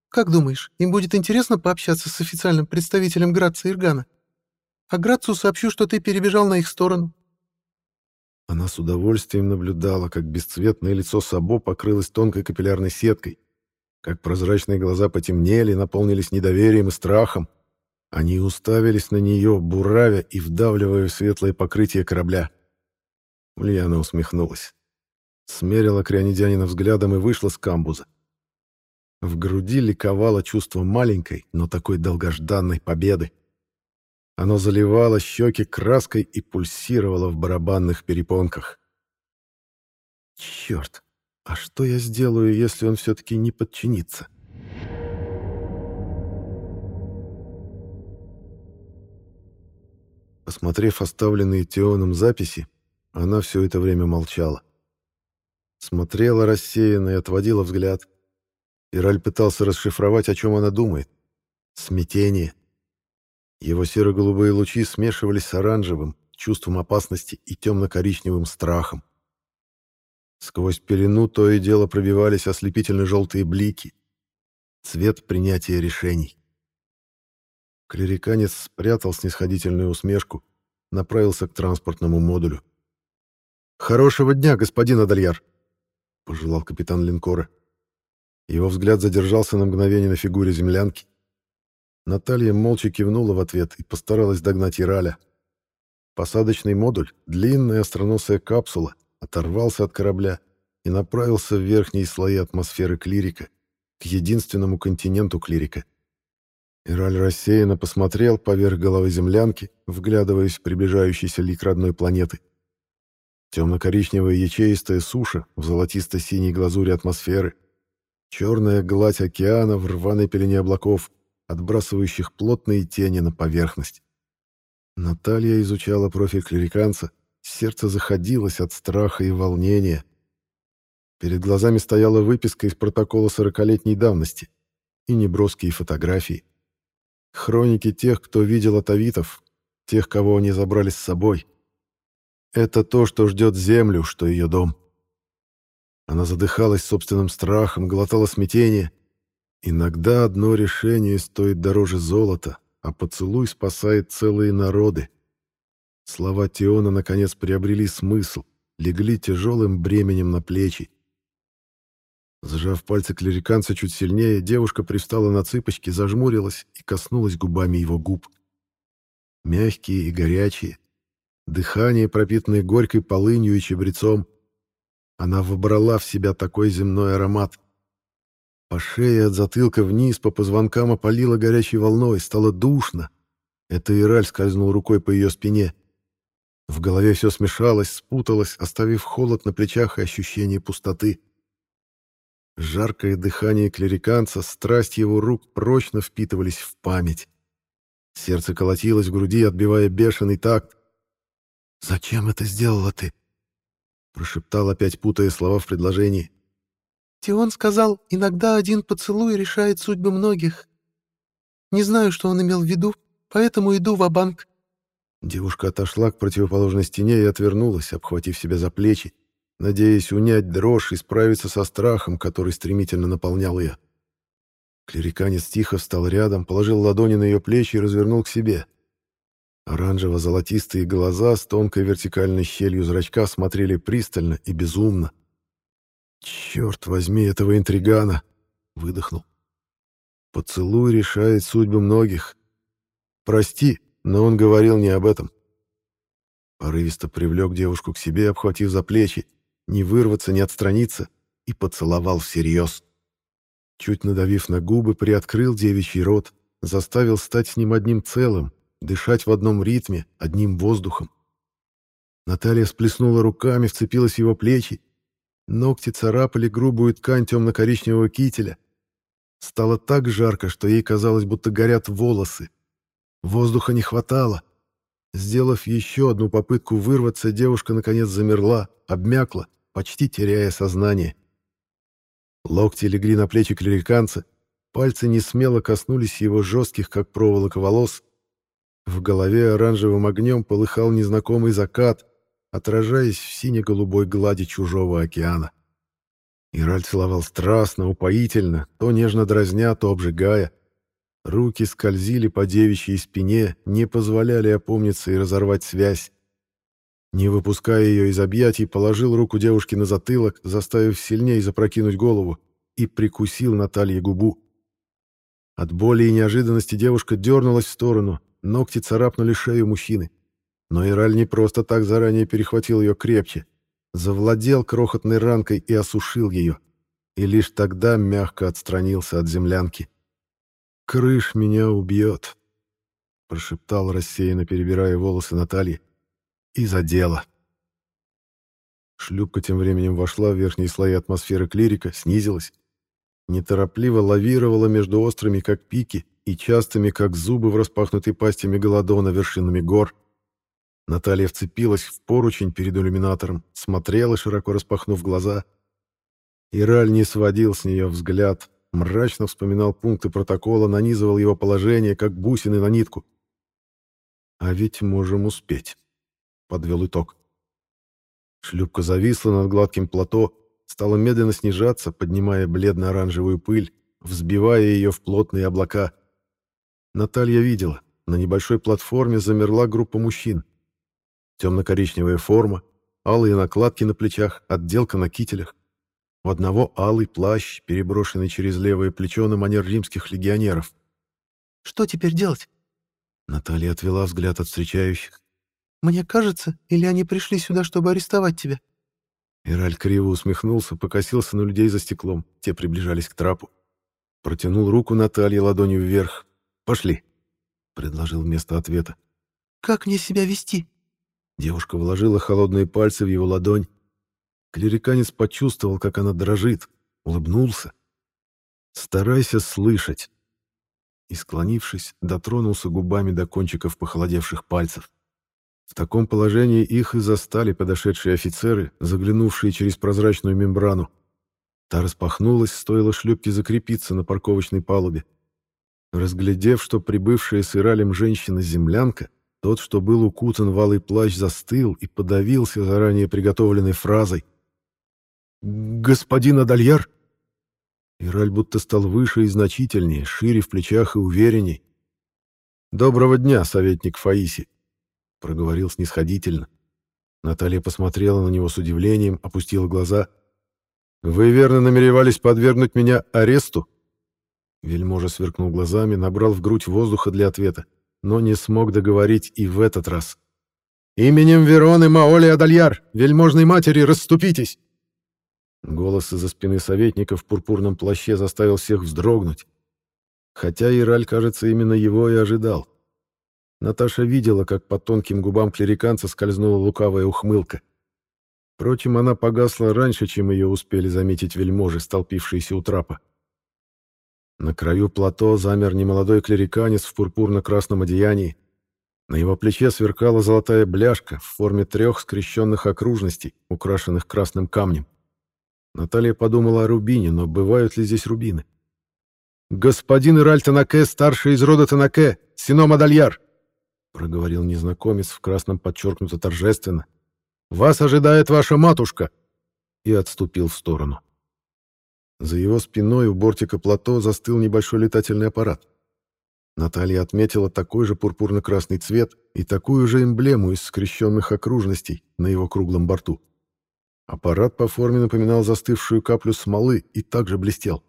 Как думаешь, им будет интересно пообщаться с официальным представителем Граца Иргана? А Грацу сообщу, что ты перебежал на их сторону. Она с удовольствием наблюдала, как бесцветное лицо Сабо покрылось тонкой капиллярной сеткой, как прозрачные глаза потемнели, наполнились недоверием и страхом. Они уставились на нее, буравя и вдавливая в светлое покрытие корабля. Ульяна усмехнулась. Смерила крионидянина взглядом и вышла с камбуза. В груди ликовало чувство маленькой, но такой долгожданной победы. Оно заливало щеки краской и пульсировало в барабанных перепонках. Черт, а что я сделаю, если он все-таки не подчинится? Посмотрев оставленные Теоном записи, она все это время молчала. Смотрела рассеянно и отводила взгляд. Ираль пытался расшифровать, о чем она думает. Смятение, его серо-голубые лучи смешивались с оранжевым, чувством опасности и темно-коричневым страхом. Сквозь пелену то и дело пробивались ослепительно-желтые блики. Цвет принятия решений. Клериканец спрятал снисходительную усмешку, направился к транспортному модулю. «Хорошего дня, господин Адальяр!» — пожелал капитан линкора. Его взгляд задержался на мгновение на фигуре землянки. Наталья молча кивнула в ответ и постаралась догнать Ираля. Посадочный модуль, длинная остроносая капсула, оторвался от корабля и направился в верхние слои атмосферы клирика, к единственному континенту клирика. Ираль рассеянно посмотрел поверх головы землянки, вглядываясь в приближающийся лик родной планеты. Темно-коричневая ячеистая суша в золотисто-синей глазури атмосферы, черная гладь океана в рваной пелене облаков, отбрасывающих плотные тени на поверхность. Наталья изучала профиль клериканца, сердце заходилось от страха и волнения. Перед глазами стояла выписка из протокола сорокалетней давности и неброские фотографии. Хроники тех, кто видел атовитов, тех, кого они забрали с собой. Это то, что ждет Землю, что ее дом. Она задыхалась собственным страхом, глотала смятение, Иногда одно решение стоит дороже золота, а поцелуй спасает целые народы. Слова Теона наконец приобрели смысл, легли тяжелым бременем на плечи. Сжав пальцы клериканца чуть сильнее, девушка пристала на цыпочки, зажмурилась и коснулась губами его губ. мягкие и горячие, дыхание, пропитанное горькой полынью и чабрецом. Она вобрала в себя такой земной аромат. По шее от затылка вниз по позвонкам опалило горячей волной, стало душно. Это Ираль скользнул рукой по ее спине. В голове все смешалось, спуталось, оставив холод на плечах и ощущение пустоты. Жаркое дыхание клериканца, страсть его рук прочно впитывались в память. Сердце колотилось в груди, отбивая бешеный такт. «Зачем это сделала ты?» Прошептал, опять путая слова в предложении. Тион сказал, иногда один поцелуй решает судьбы многих. Не знаю, что он имел в виду, поэтому иду в банк Девушка отошла к противоположной стене и отвернулась, обхватив себя за плечи, надеясь унять дрожь и справиться со страхом, который стремительно наполнял ее. Клериканец тихо встал рядом, положил ладони на ее плечи и развернул к себе. Оранжево-золотистые глаза с тонкой вертикальной щелью зрачка смотрели пристально и безумно. «Черт возьми этого интригана!» — выдохнул. «Поцелуй решает судьбы многих. Прости, но он говорил не об этом. Порывисто привлек девушку к себе, обхватив за плечи, не вырваться, не отстраниться, и поцеловал всерьез. Чуть надавив на губы, приоткрыл девичий рот, заставил стать с ним одним целым, дышать в одном ритме, одним воздухом. Наталья всплеснула руками, вцепилась в его плечи. Ногти царапали грубую ткань темно-коричневого кителя. Стало так жарко, что ей казалось, будто горят волосы. Воздуха не хватало. Сделав еще одну попытку вырваться, девушка наконец замерла, обмякла, почти теряя сознание. Локти легли на плечи клериканца, пальцы не смело коснулись его жестких, как проволока, волос. В голове оранжевым огнем полыхал незнакомый закат, отражаясь в сине-голубой глади чужого океана. Ираль целовал страстно, упоительно, то нежно дразня, то обжигая. Руки скользили по девичьей спине, не позволяли опомниться и разорвать связь. Не выпуская ее из объятий, положил руку девушки на затылок, заставив сильнее запрокинуть голову, и прикусил Наталье губу. От боли и неожиданности девушка дернулась в сторону, ногти царапнули шею мужчины. Но Ираль не просто так заранее перехватил ее крепче, завладел крохотной ранкой и осушил ее, и лишь тогда мягко отстранился от землянки. «Крыш меня убьет», — прошептал рассеянно, перебирая волосы Натальи. «И за дело». Шлюпка тем временем вошла в верхние слои атмосферы клирика, снизилась. Неторопливо лавировала между острыми, как пики, и частыми, как зубы в распахнутой пасти мегалодона вершинами гор. Наталья вцепилась в поручень перед иллюминатором, смотрела, широко распахнув глаза. Ираль не сводил с нее взгляд, мрачно вспоминал пункты протокола, нанизывал его положение, как бусины на нитку. «А ведь можем успеть», — подвел итог. Шлюпка зависла над гладким плато, стала медленно снижаться, поднимая бледно-оранжевую пыль, взбивая ее в плотные облака. Наталья видела, на небольшой платформе замерла группа мужчин. Темно-коричневая форма, алые накладки на плечах, отделка на кителях. У одного алый плащ, переброшенный через левое плечо на манер римских легионеров. «Что теперь делать?» Наталья отвела взгляд от встречающих. «Мне кажется, или они пришли сюда, чтобы арестовать тебя?» Ираль криво усмехнулся, покосился на людей за стеклом. Те приближались к трапу. Протянул руку Наталье ладонью вверх. «Пошли», — предложил вместо ответа. «Как мне себя вести?» Девушка вложила холодные пальцы в его ладонь. Клериканец почувствовал, как она дрожит, улыбнулся. «Старайся слышать!» И, склонившись, дотронулся губами до кончиков похолодевших пальцев. В таком положении их и застали подошедшие офицеры, заглянувшие через прозрачную мембрану. Та распахнулась, стоило шлюпке закрепиться на парковочной палубе. Разглядев, что прибывшая с Иралем женщина-землянка, тот, что был укутан в алый плащ, застыл и подавился заранее приготовленной фразой — «Господин Адальяр?» Ираль будто стал выше и значительнее, шире в плечах и уверенней. «Доброго дня, советник Фаиси», — проговорил снисходительно. Наталья посмотрела на него с удивлением, опустила глаза. «Вы верно намеревались подвергнуть меня аресту?» Вельможа сверкнул глазами, набрал в грудь воздуха для ответа. Но не смог договорить и в этот раз. «Именем Вероны Маоли Адальяр, вельможной матери, расступитесь!» Голос из-за спины советника в пурпурном плаще заставил всех вздрогнуть. Хотя Ираль, кажется, именно его и ожидал. Наташа видела, как по тонким губам клериканца скользнула лукавая ухмылка. Впрочем, она погасла раньше, чем ее успели заметить вельможи, столпившиеся у трапа. На краю плато замер немолодой клериканец в пурпурно-красном одеянии. На его плече сверкала золотая бляшка в форме трех скрещенных окружностей, украшенных красным камнем. Наталья подумала о рубине, но бывают ли здесь рубины? «Господин Ираль Танаке, старший из рода Танаке, Сино Мадальяр!» проговорил незнакомец в красном подчеркнуто торжественно. «Вас ожидает ваша матушка!» и отступил в сторону. За его спиной у бортика плато застыл небольшой летательный аппарат. Наталья отметила такой же пурпурно-красный цвет и такую же эмблему из скрещенных окружностей на его круглом борту. Аппарат по форме напоминал застывшую каплю смолы и также блестел.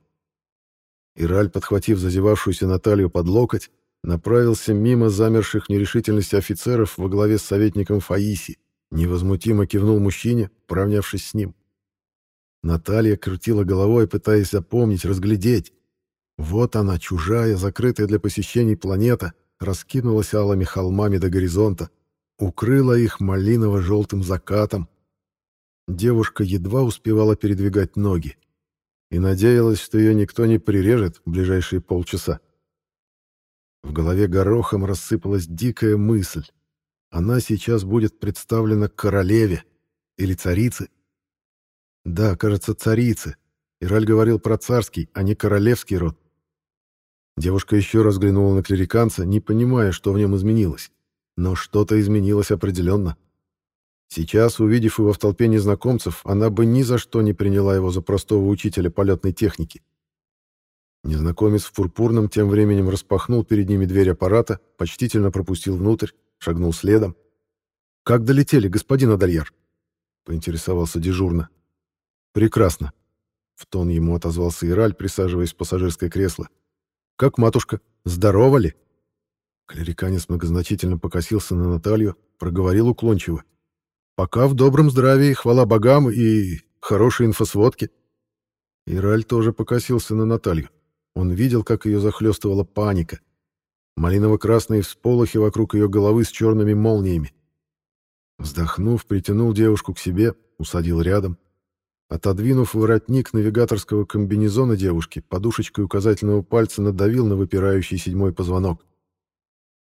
Ираль, подхватив зазевавшуюся Наталью под локоть, направился мимо замерших нерешительности офицеров во главе с советником Фаиси, невозмутимо кивнул мужчине, поравнявшись с ним. Наталья крутила головой, пытаясь запомнить, разглядеть. Вот она, чужая, закрытая для посещений планета, раскинулась алыми холмами до горизонта, укрыла их малиново-желтым закатом. Девушка едва успевала передвигать ноги и надеялась, что ее никто не прирежет в ближайшие полчаса. В голове горохом рассыпалась дикая мысль. Она сейчас будет представлена королеве или царице, да, кажется, царицы. Ираль говорил про царский, а не королевский род. Девушка еще раз взглянула на клериканца, не понимая, что в нем изменилось. Но что-то изменилось определенно. Сейчас, увидев его в толпе незнакомцев, она бы ни за что не приняла его за простого учителя полетной техники. Незнакомец в пурпурном тем временем распахнул перед ними дверь аппарата, почтительно пропустил внутрь, шагнул следом. «Как долетели, господин Адальяр?» — поинтересовался дежурно. «Прекрасно», — в тон ему отозвался Ираль, присаживаясь в пассажирское кресло. «Как матушка? Здорова ли?» Клериканец многозначительно покосился на Наталью, проговорил уклончиво. «Пока в добром здравии, хвала богам и хорошей инфосводки». Ираль тоже покосился на Наталью. Он видел, как ее захлестывала паника. Малиново-красные всполохи вокруг ее головы с черными молниями. Вздохнув, притянул девушку к себе, усадил рядом, Отодвинув воротник навигаторского комбинезона девушки, подушечкой указательного пальца надавил на выпирающий седьмой позвонок.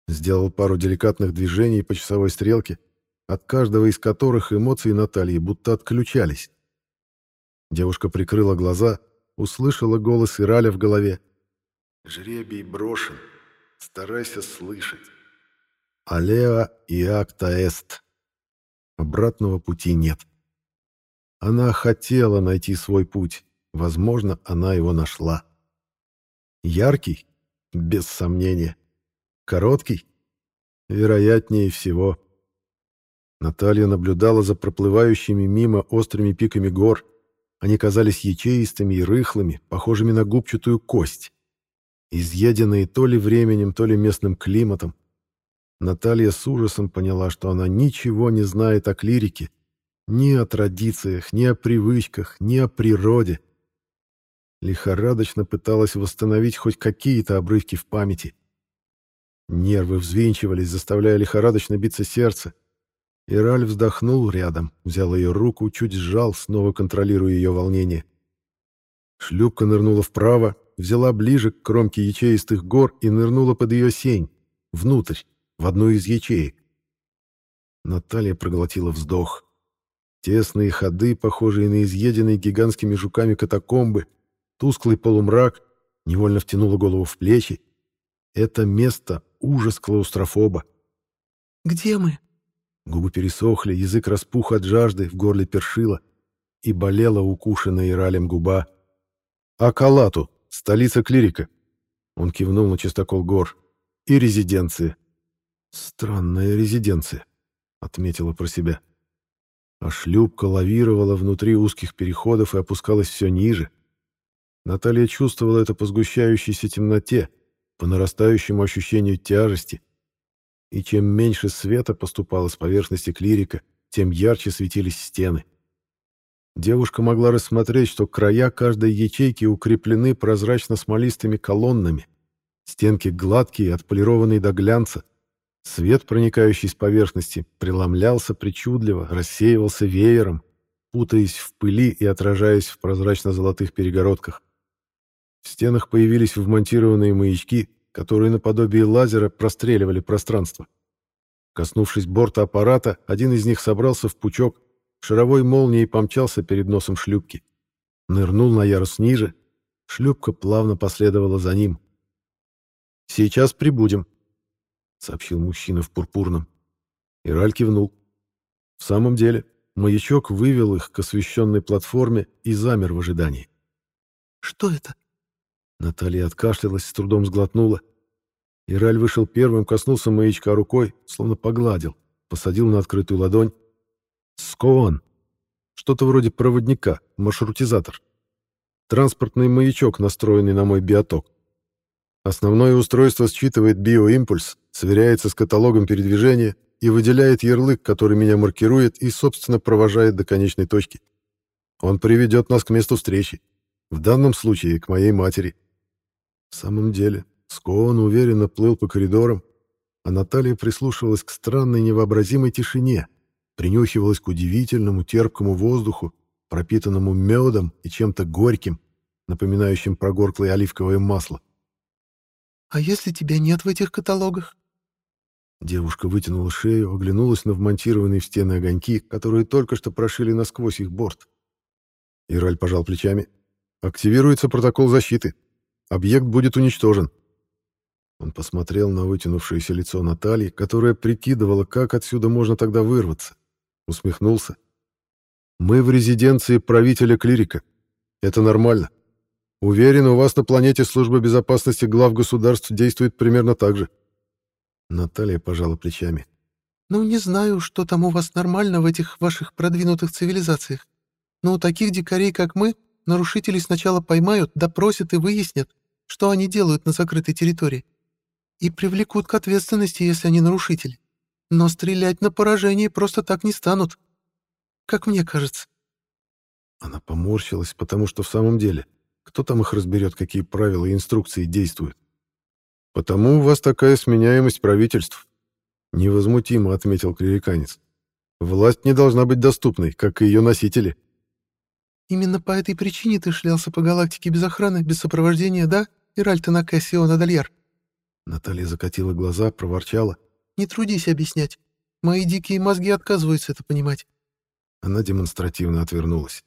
Сделал пару деликатных движений по часовой стрелке, от каждого из которых эмоции Натальи будто отключались. Девушка прикрыла глаза, услышала голос Ираля в голове. «Жребий брошен. Старайся слышать. Алеа и акта эст. Обратного пути нет». Она хотела найти свой путь. Возможно, она его нашла. Яркий? Без сомнения. Короткий? Вероятнее всего. Наталья наблюдала за проплывающими мимо острыми пиками гор. Они казались ячеистыми и рыхлыми, похожими на губчатую кость. Изъеденные то ли временем, то ли местным климатом. Наталья с ужасом поняла, что она ничего не знает о клирике ни о традициях, ни о привычках, ни о природе. Лихорадочно пыталась восстановить хоть какие-то обрывки в памяти. Нервы взвинчивались, заставляя лихорадочно биться сердце. Ираль вздохнул рядом, взял ее руку, чуть сжал, снова контролируя ее волнение. Шлюпка нырнула вправо, взяла ближе к кромке ячеистых гор и нырнула под ее сень, внутрь, в одну из ячеек. Наталья проглотила вздох. Тесные ходы, похожие на изъеденные гигантскими жуками катакомбы, тусклый полумрак, невольно втянуло голову в плечи. Это место — ужас клаустрофоба. «Где мы?» Губы пересохли, язык распух от жажды, в горле першило, и болела укушенная Иралем губа. «Акалату, столица клирика!» Он кивнул на чистокол гор. «И резиденция». «Странная резиденция», — отметила про себя а шлюпка лавировала внутри узких переходов и опускалась все ниже. Наталья чувствовала это по сгущающейся темноте, по нарастающему ощущению тяжести, и чем меньше света поступало с поверхности клирика, тем ярче светились стены. Девушка могла рассмотреть, что края каждой ячейки укреплены прозрачно-смолистыми колоннами, стенки гладкие, отполированные до глянца, свет, проникающий с поверхности, преломлялся причудливо, рассеивался веером, путаясь в пыли и отражаясь в прозрачно-золотых перегородках. В стенах появились вмонтированные маячки, которые наподобие лазера простреливали пространство. Коснувшись борта аппарата, один из них собрался в пучок, шаровой молнией помчался перед носом шлюпки. Нырнул на ярус ниже, шлюпка плавно последовала за ним. «Сейчас прибудем», — сообщил мужчина в пурпурном. Ираль кивнул. В самом деле, маячок вывел их к освещенной платформе и замер в ожидании. «Что это?» Наталья откашлялась, с трудом сглотнула. Ираль вышел первым, коснулся маячка рукой, словно погладил, посадил на открытую ладонь. Скоан. Что-то вроде проводника, маршрутизатор. Транспортный маячок, настроенный на мой биоток. Основное устройство считывает биоимпульс, сверяется с каталогом передвижения и выделяет ярлык, который меня маркирует и, собственно, провожает до конечной точки. Он приведет нас к месту встречи. В данном случае к моей матери. В самом деле, Скоон уверенно плыл по коридорам, а Наталья прислушивалась к странной невообразимой тишине, принюхивалась к удивительному терпкому воздуху, пропитанному медом и чем-то горьким, напоминающим прогорклое оливковое масло. «А если тебя нет в этих каталогах?» Девушка вытянула шею, оглянулась на вмонтированные в стены огоньки, которые только что прошили насквозь их борт. Ираль пожал плечами. «Активируется протокол защиты. Объект будет уничтожен. Он посмотрел на вытянувшееся лицо Натальи, которая прикидывала, как отсюда можно тогда вырваться. Усмехнулся. «Мы в резиденции правителя клирика. Это нормально. Уверен, у вас на планете служба безопасности глав государств действует примерно так же». Наталья пожала плечами. «Ну, не знаю, что там у вас нормально в этих ваших продвинутых цивилизациях. Но у таких дикарей, как мы, нарушителей сначала поймают, допросят и выяснят, что они делают на закрытой территории. И привлекут к ответственности, если они нарушители. Но стрелять на поражение просто так не станут. Как мне кажется. Она поморщилась, потому что в самом деле, кто там их разберет, какие правила и инструкции действуют? Потому у вас такая сменяемость правительств. Невозмутимо отметил клириканец. Власть не должна быть доступной, как и ее носители. Именно по этой причине ты шлялся по галактике без охраны, без сопровождения, да? Иральта на Кассиона Дальяр. Наталья закатила глаза, проворчала. «Не трудись объяснять. Мои дикие мозги отказываются это понимать». Она демонстративно отвернулась.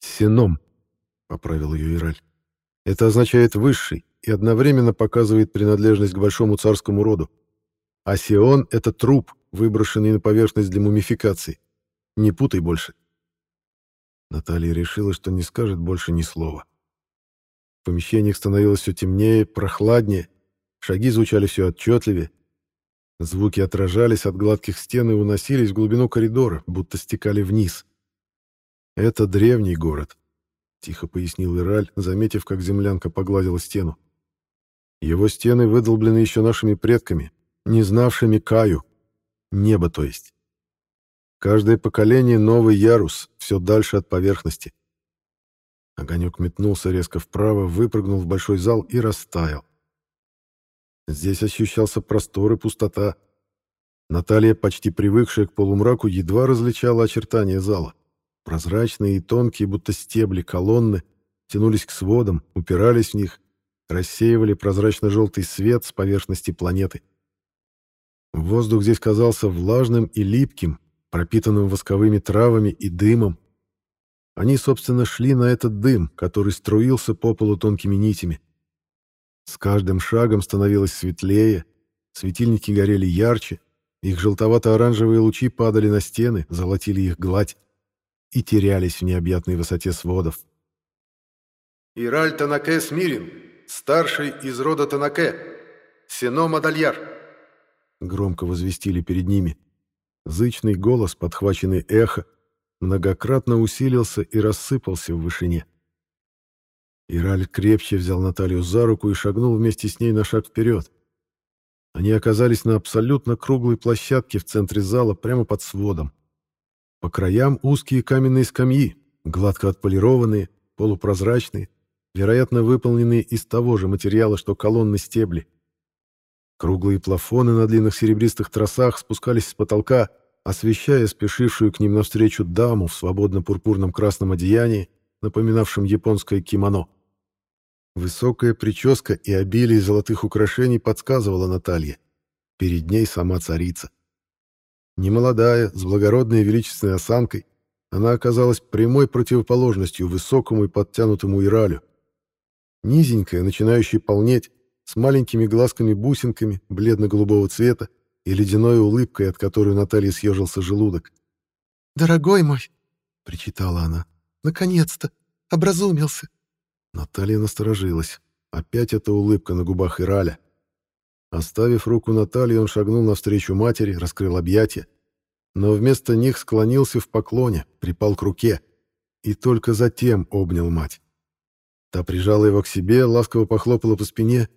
«Сином», — поправил ее Ираль. «Это означает «высший» и одновременно показывает принадлежность к большому царскому роду. А Сион — это труп, выброшенный на поверхность для мумификации. Не путай больше». Наталья решила, что не скажет больше ни слова. В помещениях становилось все темнее, прохладнее, шаги звучали все отчетливее. Звуки отражались от гладких стен и уносились в глубину коридора, будто стекали вниз. «Это древний город», — тихо пояснил Ираль, заметив, как землянка погладила стену. «Его стены выдолблены еще нашими предками, не знавшими Каю. Небо, то есть. Каждое поколение — новый ярус, все дальше от поверхности. Огонек метнулся резко вправо, выпрыгнул в большой зал и растаял. Здесь ощущался простор и пустота. Наталья, почти привыкшая к полумраку, едва различала очертания зала. Прозрачные и тонкие, будто стебли, колонны тянулись к сводам, упирались в них, рассеивали прозрачно-желтый свет с поверхности планеты. Воздух здесь казался влажным и липким, пропитанным восковыми травами и дымом, они, собственно, шли на этот дым, который струился по полу тонкими нитями. С каждым шагом становилось светлее, светильники горели ярче, их желтовато-оранжевые лучи падали на стены, золотили их гладь и терялись в необъятной высоте сводов. «Ираль Танаке Смирин, старший из рода Танаке, Сено Мадальяр», громко возвестили перед ними. Зычный голос, подхваченный эхо, многократно усилился и рассыпался в вышине. Ираль крепче взял Наталью за руку и шагнул вместе с ней на шаг вперед. Они оказались на абсолютно круглой площадке в центре зала, прямо под сводом. По краям узкие каменные скамьи, гладко отполированные, полупрозрачные, вероятно, выполненные из того же материала, что колонны стебли. Круглые плафоны на длинных серебристых тросах спускались с потолка, освещая спешившую к ним навстречу даму в свободно-пурпурном красном одеянии, напоминавшем японское кимоно. Высокая прическа и обилие золотых украшений подсказывала Наталье. Перед ней сама царица. Немолодая, с благородной и величественной осанкой, она оказалась прямой противоположностью высокому и подтянутому Иралю. Низенькая, начинающая полнеть, с маленькими глазками-бусинками бледно-голубого цвета и ледяной улыбкой, от которой Наталья съежился желудок. «Дорогой мой!» — причитала она. «Наконец-то! Образумился!» Наталья насторожилась. Опять эта улыбка на губах Ираля. Оставив руку Натальи, он шагнул навстречу матери, раскрыл объятия, но вместо них склонился в поклоне, припал к руке и только затем обнял мать. Та прижала его к себе, ласково похлопала по спине.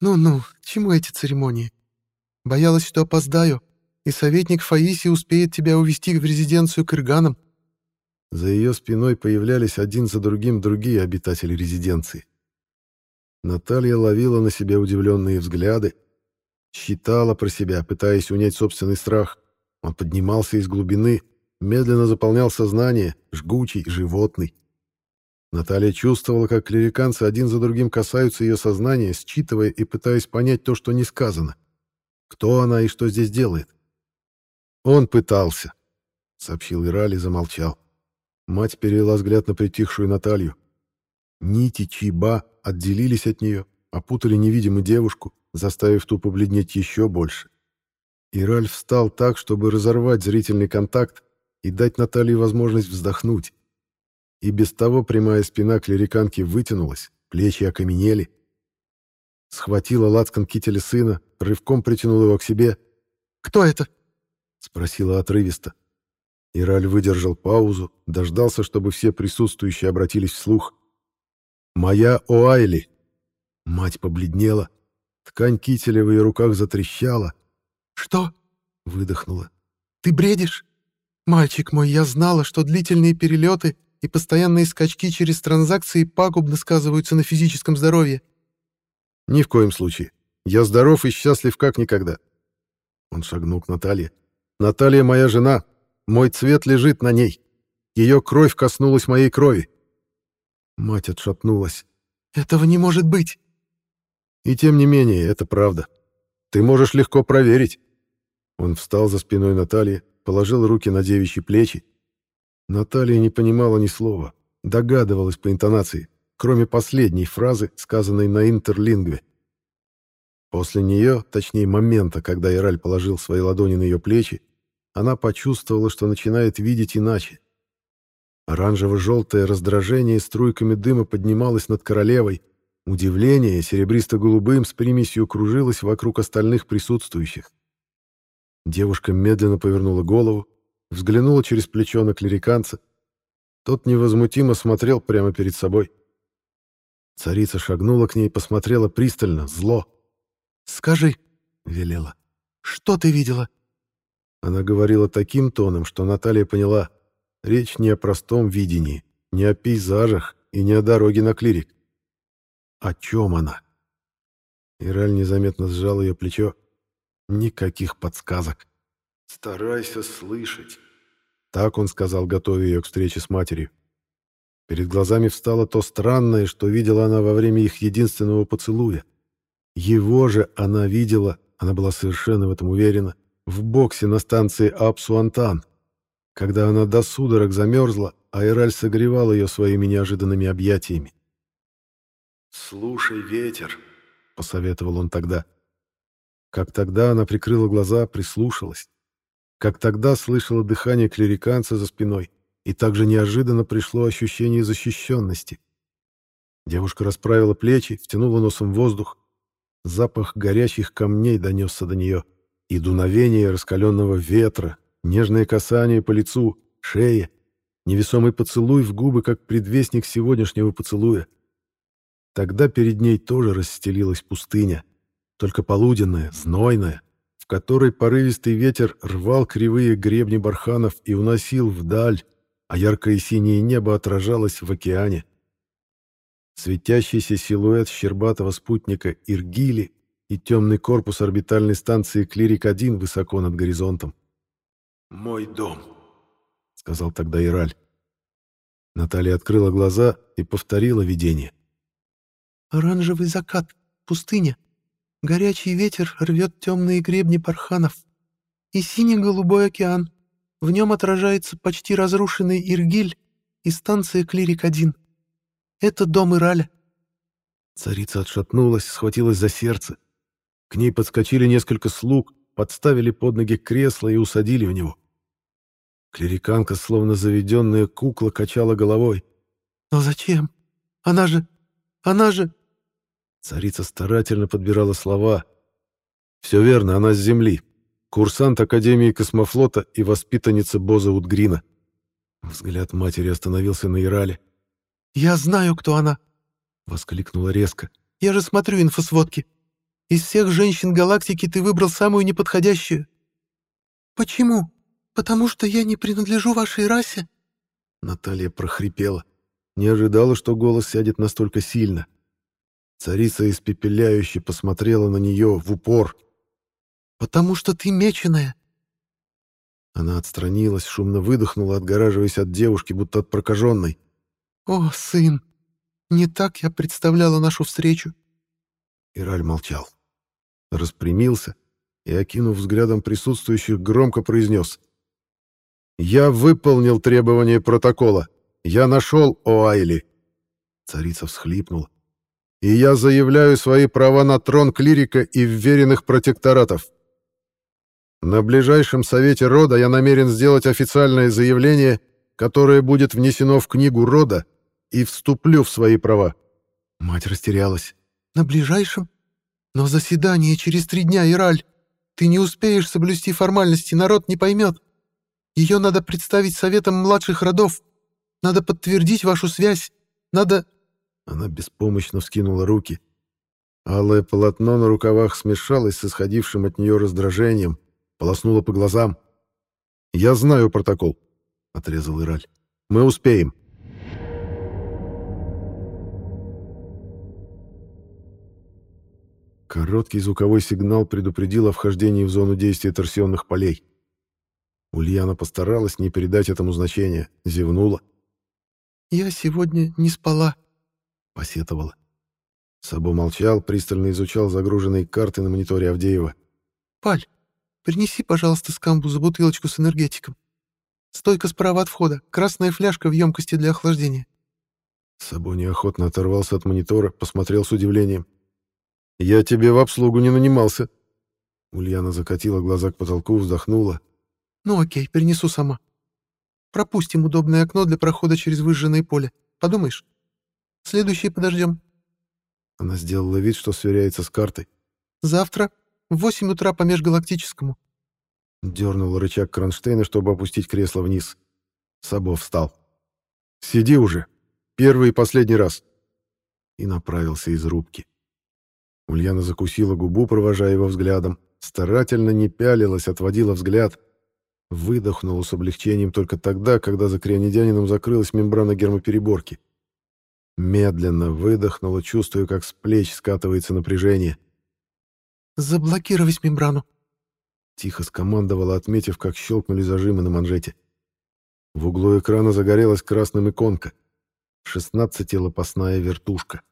«Ну-ну, чему эти церемонии? Боялась, что опоздаю, и советник Фаиси успеет тебя увезти в резиденцию к Ирганам. За ее спиной появлялись один за другим другие обитатели резиденции. Наталья ловила на себя удивленные взгляды, считала про себя, пытаясь унять собственный страх. Он поднимался из глубины, медленно заполнял сознание, жгучий, животный. Наталья чувствовала, как клириканцы один за другим касаются ее сознания, считывая и пытаясь понять то, что не сказано. Кто она и что здесь делает? «Он пытался», — сообщил Ирали и замолчал. Мать перевела взгляд на притихшую Наталью. Нити Чиба отделились от нее, опутали невидимую девушку, заставив ту побледнеть еще больше. И Ральф встал так, чтобы разорвать зрительный контакт и дать Наталье возможность вздохнуть. И без того прямая спина клериканки вытянулась, плечи окаменели. Схватила лацкан кителя сына, рывком притянула его к себе. «Кто это?» — спросила отрывисто. Ираль выдержал паузу, дождался, чтобы все присутствующие обратились вслух. «Моя Оайли!» Мать побледнела. Ткань кителя в ее руках затрещала. «Что?» — выдохнула. «Ты бредишь? Мальчик мой, я знала, что длительные перелеты и постоянные скачки через транзакции пагубно сказываются на физическом здоровье». «Ни в коем случае. Я здоров и счастлив как никогда». Он шагнул к Наталье. «Наталья моя жена, мой цвет лежит на ней. Ее кровь коснулась моей крови. Мать отшатнулась. «Этого не может быть!» «И тем не менее, это правда. Ты можешь легко проверить». Он встал за спиной Натальи, положил руки на девичьи плечи. Наталья не понимала ни слова, догадывалась по интонации, кроме последней фразы, сказанной на интерлингве. После нее, точнее момента, когда Ираль положил свои ладони на ее плечи, она почувствовала, что начинает видеть иначе. Оранжево-желтое раздражение струйками дыма поднималось над королевой, удивление серебристо-голубым с примесью кружилось вокруг остальных присутствующих. Девушка медленно повернула голову, взглянула через плечо на клериканца. Тот невозмутимо смотрел прямо перед собой. Царица шагнула к ней, посмотрела пристально, зло. «Скажи», — велела, — «что ты видела?» Она говорила таким тоном, что Наталья поняла, речь не о простом видении, не о пейзажах и не о дороге на клирик. О чем она? Ираль незаметно сжал ее плечо. Никаких подсказок. «Старайся слышать», — так он сказал, готовя ее к встрече с матерью. Перед глазами встало то странное, что видела она во время их единственного поцелуя. Его же она видела, она была совершенно в этом уверена, в боксе на станции Апсуантан, когда она до судорог замерзла, а Эраль согревал ее своими неожиданными объятиями. «Слушай ветер», — посоветовал он тогда. Как тогда она прикрыла глаза, прислушалась. Как тогда слышала дыхание клериканца за спиной, и также неожиданно пришло ощущение защищенности. Девушка расправила плечи, втянула носом воздух. Запах горячих камней донесся до нее — и дуновение раскаленного ветра, нежное касание по лицу, шее, невесомый поцелуй в губы, как предвестник сегодняшнего поцелуя. Тогда перед ней тоже расстелилась пустыня, только полуденная, знойная, в которой порывистый ветер рвал кривые гребни барханов и уносил вдаль, а яркое синее небо отражалось в океане. Светящийся силуэт щербатого спутника Иргили и темный корпус орбитальной станции Клирик-1 высоко над горизонтом. «Мой дом», — сказал тогда Ираль. Наталья открыла глаза и повторила видение. «Оранжевый закат, пустыня. Горячий ветер рвет темные гребни барханов. И синий-голубой океан. В нем отражается почти разрушенный Иргиль и станция Клирик-1. Это дом Ираля». Царица отшатнулась, схватилась за сердце. К ней подскочили несколько слуг, подставили под ноги кресло и усадили в него. Клериканка, словно заведенная кукла, качала головой. «Но зачем? Она же... Она же...» Царица старательно подбирала слова. «Все верно, она с Земли. Курсант Академии космофлота и воспитанница Боза Утгрина». Взгляд матери остановился на Ирале. «Я знаю, кто она!» — воскликнула резко. «Я же смотрю инфосводки. Из всех женщин галактики ты выбрал самую неподходящую». «Почему? Потому что я не принадлежу вашей расе?» Наталья прохрипела. Не ожидала, что голос сядет настолько сильно. Царица испепеляюще посмотрела на нее в упор. «Потому что ты меченая!» Она отстранилась, шумно выдохнула, отгораживаясь от девушки, будто от прокаженной. «О, сын! Не так я представляла нашу встречу!» Ираль молчал распрямился и, окинув взглядом присутствующих, громко произнес. «Я выполнил требования протокола. Я нашел Оайли». Царица всхлипнула. «И я заявляю свои права на трон клирика и вверенных протекторатов. На ближайшем совете рода я намерен сделать официальное заявление, которое будет внесено в книгу рода, и вступлю в свои права». Мать растерялась. «На ближайшем? Но заседание через три дня, Ираль. Ты не успеешь соблюсти формальности, народ не поймет. Ее надо представить советом младших родов. Надо подтвердить вашу связь. Надо...» Она беспомощно вскинула руки. Алое полотно на рукавах смешалось с исходившим от нее раздражением, полоснуло по глазам. «Я знаю протокол», — отрезал Ираль. «Мы успеем». Короткий звуковой сигнал предупредил о вхождении в зону действия торсионных полей. Ульяна постаралась не передать этому значения, зевнула. «Я сегодня не спала», — посетовала. Сабо молчал, пристально изучал загруженные карты на мониторе Авдеева. «Паль, принеси, пожалуйста, с камбуза бутылочку с энергетиком. Стойка справа от входа, красная фляжка в емкости для охлаждения». Сабо неохотно оторвался от монитора, посмотрел с удивлением. «Я тебе в обслугу не нанимался». Ульяна закатила глаза к потолку, вздохнула. «Ну окей, перенесу сама. Пропустим удобное окно для прохода через выжженное поле. Подумаешь? Следующее подождем». Она сделала вид, что сверяется с картой. «Завтра в восемь утра по межгалактическому». Дернул рычаг кронштейна, чтобы опустить кресло вниз. Сабо встал. «Сиди уже. Первый и последний раз». И направился из рубки. Ульяна закусила губу, провожая его взглядом, старательно не пялилась, отводила взгляд. Выдохнула с облегчением только тогда, когда за крионидянином закрылась мембрана гермопереборки. Медленно выдохнула, чувствуя, как с плеч скатывается напряжение. «Заблокировать мембрану!» Тихо скомандовала, отметив, как щелкнули зажимы на манжете. В углу экрана загорелась красным иконка. Шестнадцатилопастная вертушка.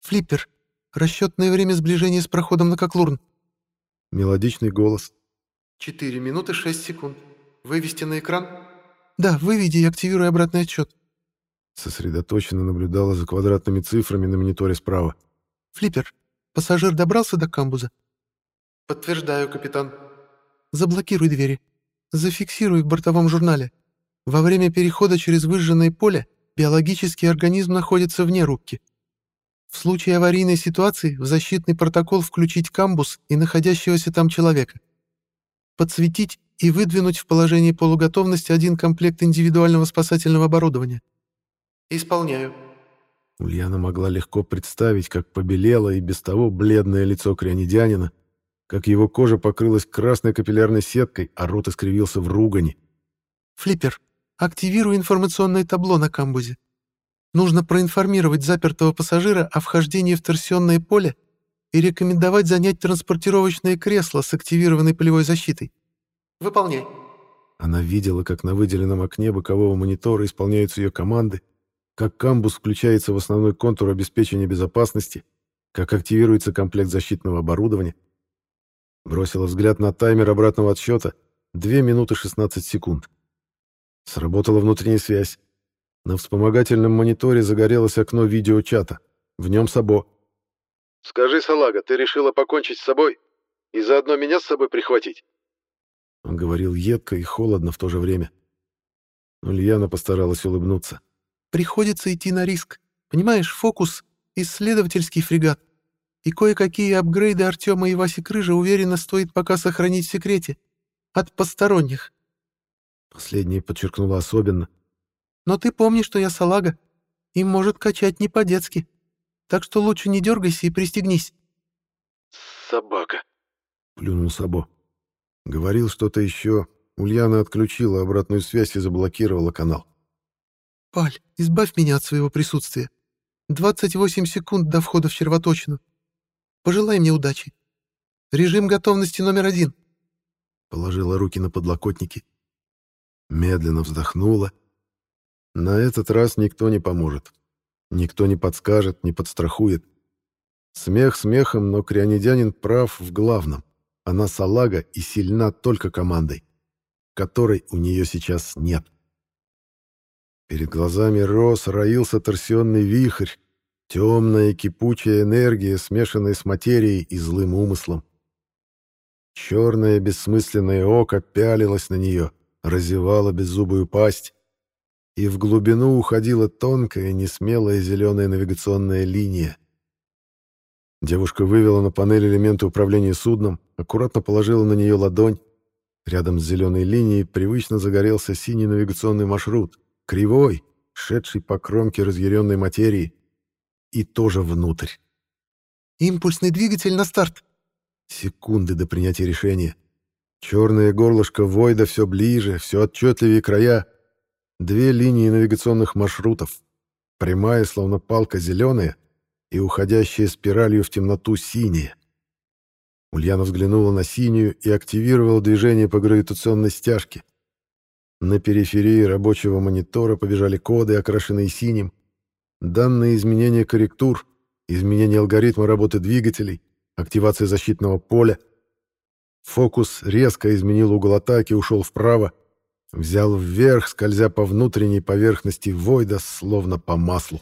«Флиппер, Расчетное время сближения с проходом на Коклурн. Мелодичный голос. Четыре минуты шесть секунд. Вывести на экран? Да, выведи и активируй обратный отсчет. Сосредоточенно наблюдала за квадратными цифрами на мониторе справа. Флиппер, пассажир добрался до камбуза? Подтверждаю, капитан. Заблокируй двери. Зафиксируй в бортовом журнале. Во время перехода через выжженное поле биологический организм находится вне рубки. В случае аварийной ситуации в защитный протокол включить камбус и находящегося там человека. Подсветить и выдвинуть в положении полуготовности один комплект индивидуального спасательного оборудования. Исполняю. Ульяна могла легко представить, как побелело и без того бледное лицо крионидянина, как его кожа покрылась красной капиллярной сеткой, а рот искривился в ругани. «Флиппер, активируй информационное табло на камбузе. Нужно проинформировать запертого пассажира о вхождении в торсионное поле и рекомендовать занять транспортировочное кресло с активированной полевой защитой. Выполняй. Она видела, как на выделенном окне бокового монитора исполняются ее команды, как камбус включается в основной контур обеспечения безопасности, как активируется комплект защитного оборудования. Бросила взгляд на таймер обратного отсчета. 2 минуты 16 секунд. Сработала внутренняя связь. На вспомогательном мониторе загорелось окно видеочата. В нем Сабо. «Скажи, Салага, ты решила покончить с собой? И заодно меня с собой прихватить?» Он говорил едко и холодно в то же время. Ульяна постаралась улыбнуться. Приходится идти на риск. Понимаешь, фокус — исследовательский фрегат. И кое-какие апгрейды Артема и Васи Крыжа уверенно стоит пока сохранить в секрете. От посторонних. Последнее подчеркнула особенно. Но ты помни, что я салага. И может качать не по-детски. Так что лучше не дергайся и пристегнись. «Собака», — плюнул Сабо. Говорил что-то еще. Ульяна отключила обратную связь и заблокировала канал. «Паль, избавь меня от своего присутствия. 28 секунд до входа в червоточину. Пожелай мне удачи. Режим готовности номер один». Положила руки на подлокотники. Медленно вздохнула. На этот раз никто не поможет. Никто не подскажет, не подстрахует. Смех смехом, но крионидянин прав в главном. Она салага и сильна только командой, которой у нее сейчас нет. Перед глазами рос, роился торсионный вихрь, темная кипучая энергия, смешанная с материей и злым умыслом. Черное бессмысленное око пялилось на нее, разевало беззубую пасть, и в глубину уходила тонкая, несмелая зеленая навигационная линия. Девушка вывела на панель элементы управления судном, аккуратно положила на нее ладонь. Рядом с зеленой линией привычно загорелся синий навигационный маршрут, кривой, шедший по кромке разъяренной материи, и тоже внутрь. «Импульсный двигатель на старт!» Секунды до принятия решения. Черное горлышко Войда все ближе, все отчетливее края. Две линии навигационных маршрутов. Прямая, словно палка, зеленая, и уходящая спиралью в темноту синяя. Ульяна взглянула на синюю и активировала движение по гравитационной стяжке. На периферии рабочего монитора побежали коды, окрашенные синим. Данные изменения корректур, изменение алгоритма работы двигателей, активация защитного поля. Фокус резко изменил угол атаки, ушел вправо, взял вверх, скользя по внутренней поверхности Войда, словно по маслу.